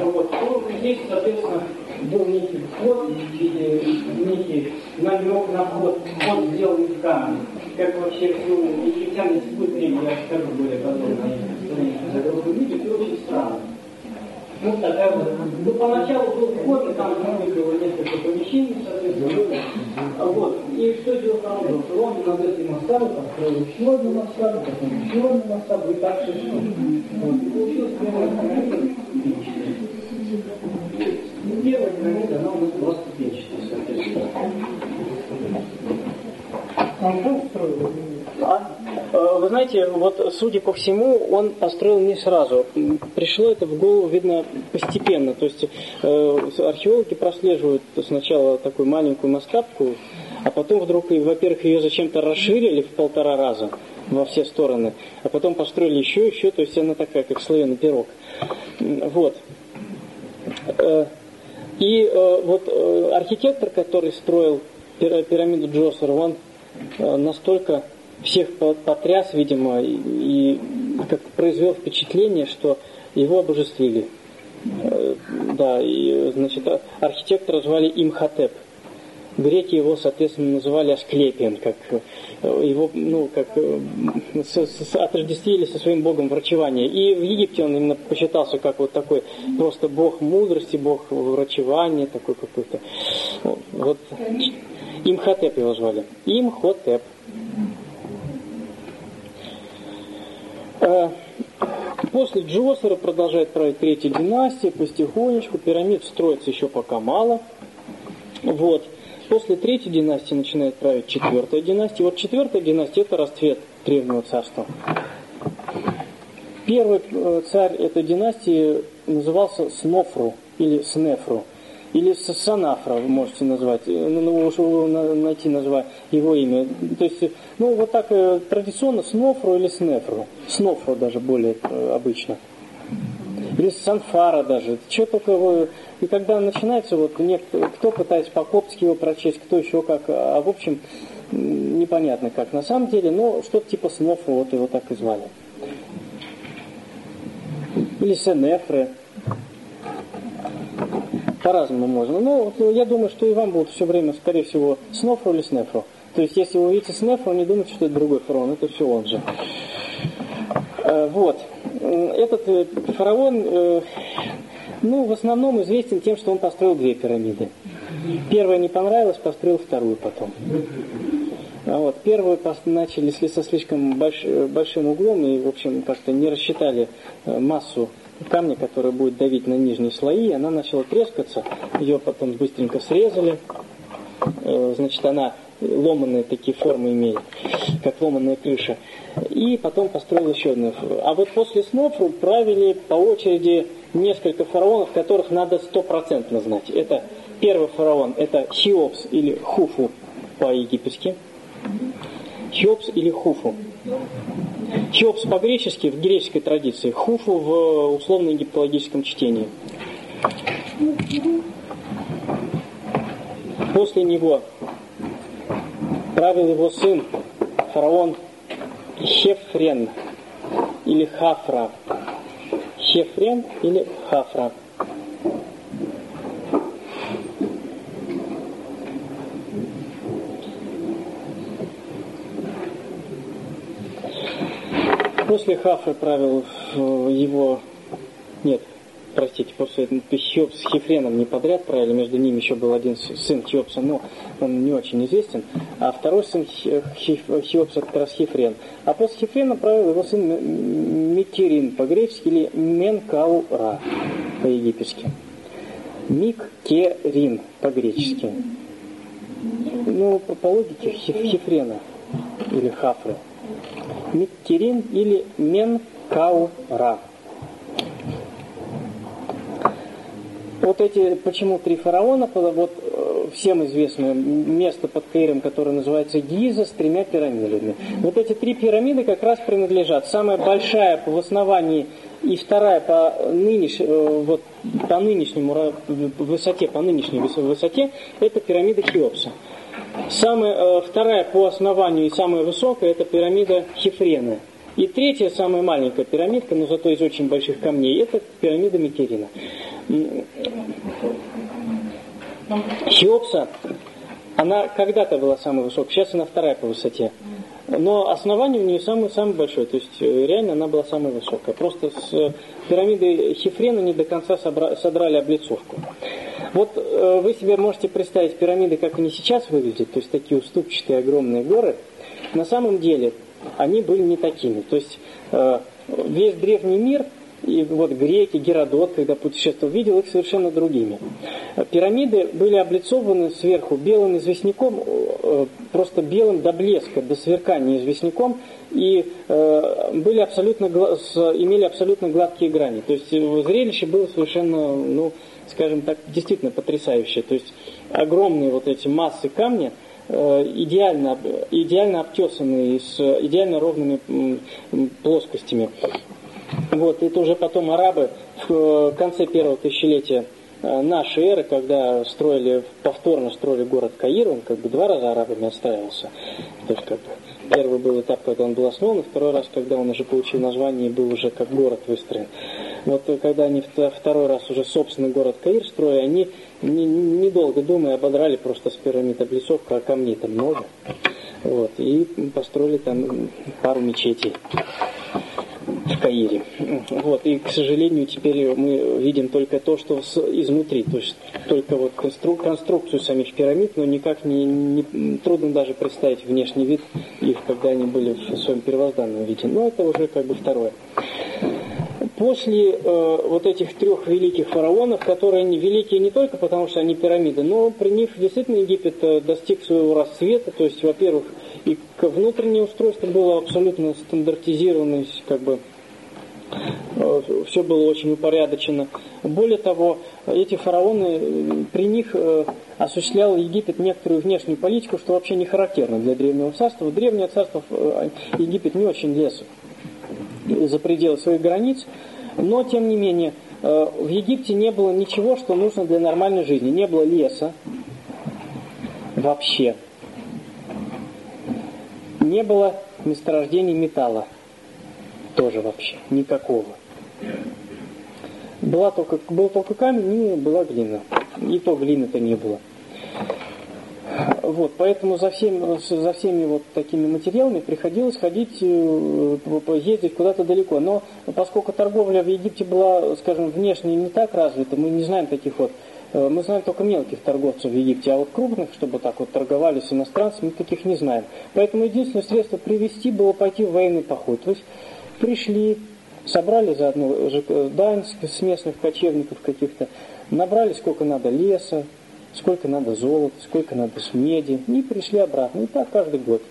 [SPEAKER 1] Вот. Ну, здесь, соответственно, был некий вход, некий намек на вход, вход сделанный в камне. Как вообще ну, египтяне, время, я скажу более подробно загрузку видео, это очень странно. Ну, такая вот. Ну, поначалу был вход, и там было несколько помещений, соответственно. А вот. И что делал Фараон? Он над этим мостом построил еще одну мостовую, потом еще одну мостовую, и так шесть Вот. И получилось примерно ну, Первая пирамида, она у нас была ступенчатая, соответственно. А кто строил? А? Э, вы знаете, вот судя по всему, он построил не сразу. Пришло это в голову, видно, постепенно. То есть э, археологи прослеживают сначала такую маленькую мастапку, а потом вдруг, во-первых, ее зачем-то расширили в полтора раза во все стороны, а потом построили еще, еще, то есть она такая, как слоеный пирог. Вот. Э, и вот архитектор, который строил пирамиду Джосера, он настолько всех потряс, видимо, и, и как произвел впечатление, что его обожествили. Э, да, и, значит, архитектора звали Имхотеп. Греки его, соответственно, называли Асклепием, как э, его, ну, как э, с, с, отождествили со своим богом врачевания. И в Египте он именно посчитался как вот такой просто бог мудрости, бог врачевания, такой какой-то. Вот Имхотеп его звали. Имхотеп. Э, после Джосера продолжает править третья династия, потихонечку, пирамид строится еще пока мало. Вот. После третьей династии начинает править четвертая династия. Вот четвертая династия – это расцвет Древнего царства. Первый э, царь этой династии назывался Снофру или Снефру – или Санафра вы можете назвать, э, ну, ну найти назвать его имя. То есть, ну, вот так э, традиционно Снофру или Снефру. Снофру даже более э, обычно. Или Санфара даже. Что только И когда начинается, вот некто, кто пытается по-коптски его прочесть, кто еще как, а в общем, непонятно как на самом деле, но что-то типа Снофру, вот его так и звали. Или Сенефры по-разному можно. Ну, я думаю, что и вам будут все время, скорее всего, Снофру или Снефру. То есть, если вы увидите Снефру, не думайте, что это другой фараон, это все он же. Э, вот. Этот э, фараон, э, ну, в основном известен тем, что он построил две пирамиды. Первая не понравилась, построил вторую потом. А вот, первую начали со слишком больш, большим углом и, в общем, как-то не рассчитали массу камня, который будет давить на нижние слои, она начала трескаться, ее потом быстренько срезали, э, значит, она ломаные такие формы имеет, как ломаная крыша. И потом построил еще одну. А вот после Снофру правили по очереди несколько фараонов, которых надо стопроцентно знать. Это первый фараон это Хиопс или Хуфу по-египетски. Хиопс или Хуфу. Хиопс по-гречески в греческой традиции, Хуфу в условно-египтологическом чтении. После него правил его сын, фараон Хефрен или Хафра. Хефрен или Хафра. После Хафры правил его... Нет, простите, после Хиоп с Хефреном не подряд правили, между ними еще был один сын Хиопса, но он не очень известен, а второй сын Хиопса как раз Хефрен. А после Хефрена правил его сын Микерин по-гречески или Менкаура по-египетски. Миккерин по-гречески. Ну, по, по логике Хефрена или Хафры. Миккерин или Менкаура. Вот эти, почему три фараона, вот э, всем известное место под Каиром, которое называется Гиза с тремя пирамидами. Вот эти три пирамиды как раз принадлежат. Самая большая в основании и вторая по, нынеш, э, вот, по нынешнему высоте, по нынешней высоте, это пирамида Хеопса. Самая, э, вторая по основанию и самая высокая это пирамида Хефрена. И третья, самая маленькая пирамидка, но зато из очень больших камней, это пирамида Микерина. Хеопса, она когда-то была самой высокой, сейчас она вторая по высоте. Но основание у нее самое, самое большое, то есть э, реально она была самая высокая. Просто с пирамиды Хефрена не до конца собра, содрали облицовку. Вот э, вы себе можете представить пирамиды, как они сейчас выглядят, то есть такие уступчатые огромные горы. На самом деле они были не такими. То есть э, весь древний мир и вот греки, Геродот, когда путешествовал, видел их совершенно другими. Пирамиды были облицованы сверху белым известняком, э, просто белым до блеска, до сверкания известняком, и э, были абсолютно, имели абсолютно гладкие грани. То есть зрелище было совершенно, ну, скажем так, действительно потрясающее. То есть огромные вот эти массы камня – Э, идеально, идеально обтесанные, с идеально ровными плоскостями. Вот, это уже потом арабы в конце первого тысячелетия э, нашей эры, когда строили, повторно строили город Каир, он как бы два раза арабами отстаивался. То есть как бы первый был этап, когда он был основан, и второй раз, когда он уже получил название и был уже как город выстроен. Вот когда они второй раз уже собственный город Каир строили, они недолго думая ободрали просто с пирамид облицовку, а камней там много. Вот, и построили там пару мечетей в Каире. Вот, и, к сожалению, теперь мы видим только то, что с, изнутри, то есть только вот конструк, конструкцию самих пирамид, но никак не, не трудно даже представить внешний вид их, когда они были в своем первозданном виде. Но это уже как бы второе после э, вот этих трех великих фараонов, которые они великие не только потому, что они пирамиды, но при них действительно Египет э, достиг своего расцвета, то есть, во-первых, и внутреннее устройство было абсолютно стандартизировано, как бы э, все было очень упорядочено. Более того, эти фараоны, э, при них э, осуществлял Египет некоторую внешнюю политику, что вообще не характерно для древнего царства. Древнее царство Египет не очень лез за пределы своих границ, но, тем не менее, э, в Египте не было ничего, что нужно для нормальной жизни. Не было леса вообще. Не было месторождений металла тоже вообще, никакого. Была только, был только камень и была глина. И то глины-то не было. Вот, поэтому за всеми, за всеми вот такими материалами приходилось ходить, э, ездить куда-то далеко. Но поскольку торговля в Египте была, скажем, внешне не так развита, мы не знаем таких вот, э, мы знаем только мелких торговцев в Египте, а вот крупных, чтобы так вот торговали с иностранцами, мы таких не знаем. Поэтому единственное средство привести было пойти в военный поход. То есть пришли, собрали заодно дань с местных кочевников каких-то, набрали сколько надо леса, сколько надо золота, сколько надо меди, и пришли обратно. И так каждый год.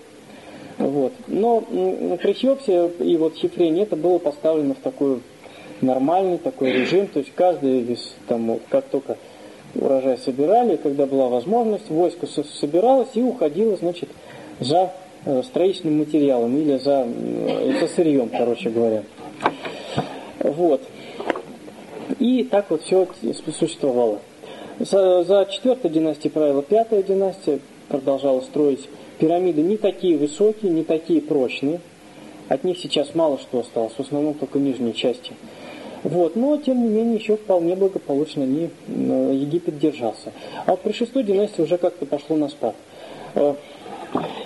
[SPEAKER 1] Вот. Но при Хеопсе и вот Хифрене это было поставлено в такой нормальный такой режим, то есть каждый, там, как только урожай собирали, когда была возможность, войско собиралось и уходило, значит, за э, строительным материалом или за, за сырьем, короче говоря. Вот. И так вот все существовало. За, за четвертой династией правила пятая династия, продолжала строить пирамиды не такие высокие, не такие прочные. От них сейчас мало что осталось, в основном только нижние части. Вот, но, тем не менее, еще вполне благополучно не, э, Египет держался. А вот при шестой династии уже как-то пошло на спад.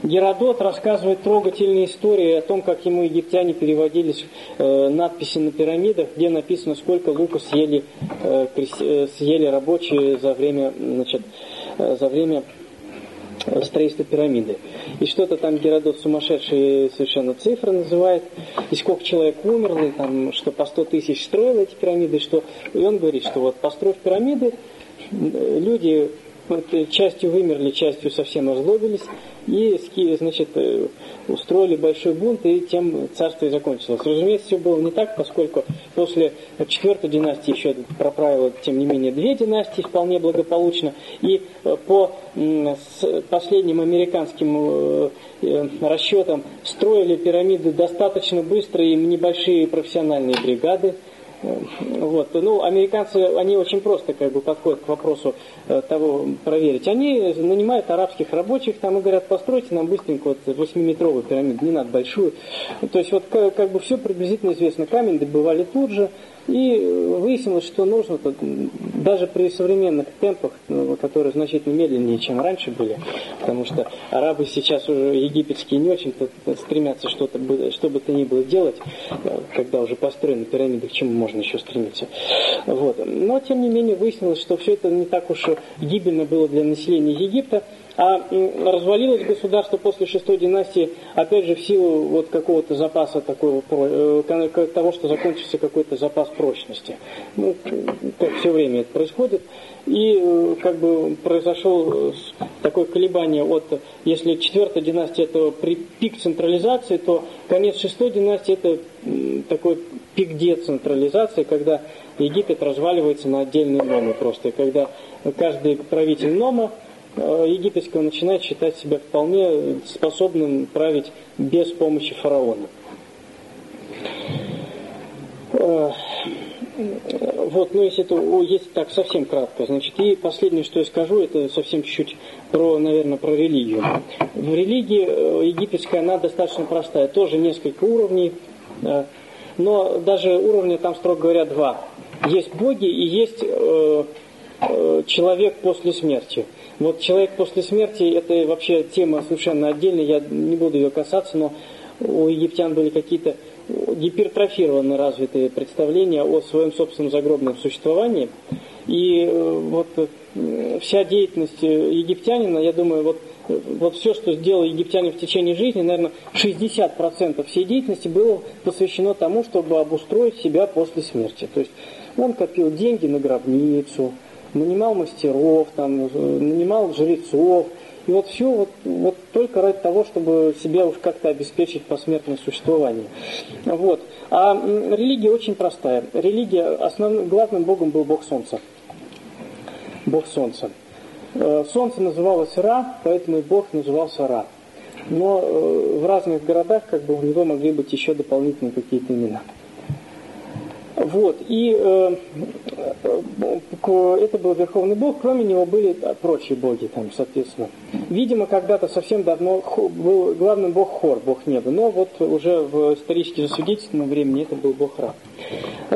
[SPEAKER 1] Геродот рассказывает трогательные истории о том, как ему египтяне переводили э, надписи на пирамидах, где написано, сколько лука съели, э, э, съели рабочие за время, значит, э, за время строительства пирамиды. И что-то там Геродот сумасшедшие совершенно цифры называет, и сколько человек умерло, и там, что по 100 тысяч строил эти пирамиды, что... и он говорит, что вот построив пирамиды, люди частью вымерли, частью совсем озлобились, и, значит, э, устроили большой бунт, и тем царство и закончилось. Разумеется, все было не так, поскольку после четвертой династии еще проправило, тем не менее, две династии вполне благополучно, и э, по последним американским э, расчетам строили пирамиды достаточно быстро, и небольшие профессиональные бригады, вот. Ну, американцы, они очень просто как бы подходят к вопросу э, того проверить. Они нанимают арабских рабочих, там и говорят, постройте нам быстренько вот 8-метровую пирамиду, не надо большую. То есть вот как, как бы все приблизительно известно. Камень добывали тут же, и выяснилось, что нужно даже при современных темпах, ну, которые значительно медленнее, чем раньше были, потому что арабы сейчас уже египетские не очень-то стремятся что-то, что бы то ни было делать, когда уже построены пирамиды, к чему можно еще стремиться. Вот. Но, тем не менее, выяснилось, что все это не так уж гибельно было для населения Египта, а развалилось государство после шестой династии, опять же, в силу вот какого-то запаса такого, э, того, что закончился какой-то запас прочности. Ну, как все время это происходит. И э, как бы произошел такое колебание от, если четвертая династия это пик централизации, то конец шестой династии это такой пик децентрализации, когда Египет разваливается на отдельные номы просто. когда каждый правитель нома Э, египетского начинает считать себя вполне способным править без помощи фараона. Э, вот, ну если это, если так совсем кратко, значит, и последнее, что я скажу, это совсем чуть-чуть про, наверное, про религию. В религии э, египетская, она достаточно простая, тоже несколько уровней, но даже уровня там, строго говоря, два. Есть боги и есть э, э, человек после смерти. Вот человек после смерти, это вообще тема совершенно отдельная, я не буду ее касаться, но у египтян были какие-то гипертрофированно развитые представления о своем собственном загробном существовании. И э, вот э, вся деятельность египтянина, я думаю, вот, вот все, что сделал египтянин в течение жизни, наверное, 60% всей деятельности было посвящено тому, чтобы обустроить себя после смерти. То есть он копил деньги на гробницу, нанимал мастеров, там, нанимал жрецов. И вот все вот, вот только ради того, чтобы себя уж как-то обеспечить посмертное существование. Вот. А религия очень простая. Религия, основным, главным богом был бог солнца. Бог солнца. Э, солнце называлось Ра, поэтому и бог назывался Ра. Но э, в разных городах как бы у него могли быть еще дополнительные какие-то имена. Вот, и э, это был Верховный Бог, кроме него были прочие боги там, соответственно. Видимо, когда-то совсем давно был главным бог Хор, бог неба, но вот уже в исторически засвидетельственном времени это был бог Ра.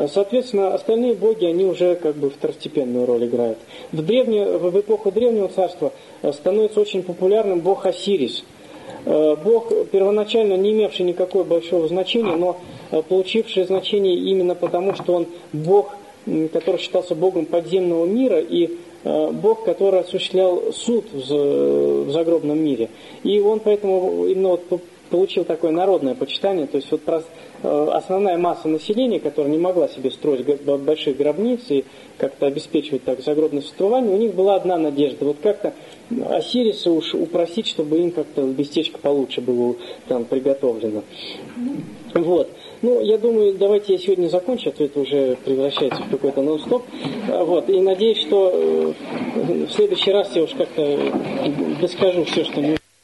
[SPEAKER 1] Соответственно, остальные боги, они уже как бы второстепенную роль играют. В, древнее, в эпоху Древнего Царства становится очень популярным бог Осирис – Э, Бог, первоначально не имевший никакого большого значения, но э, получивший значение именно потому, что он Бог, который считался Богом подземного мира и э, Бог, который осуществлял суд в загробном мире. И он поэтому именно вот получил такое народное почитание, то есть вот основная масса населения, которая не могла себе строить большие гробницы и как-то обеспечивать так загробное существование, у них была одна надежда, вот как-то Осириса уж упросить, чтобы им как-то местечко получше было там приготовлено. Вот. Ну, я думаю, давайте я сегодня закончу, а то это уже превращается в какой-то нон-стоп. А, вот, и надеюсь, что э, в следующий раз я уж как-то доскажу все, что мне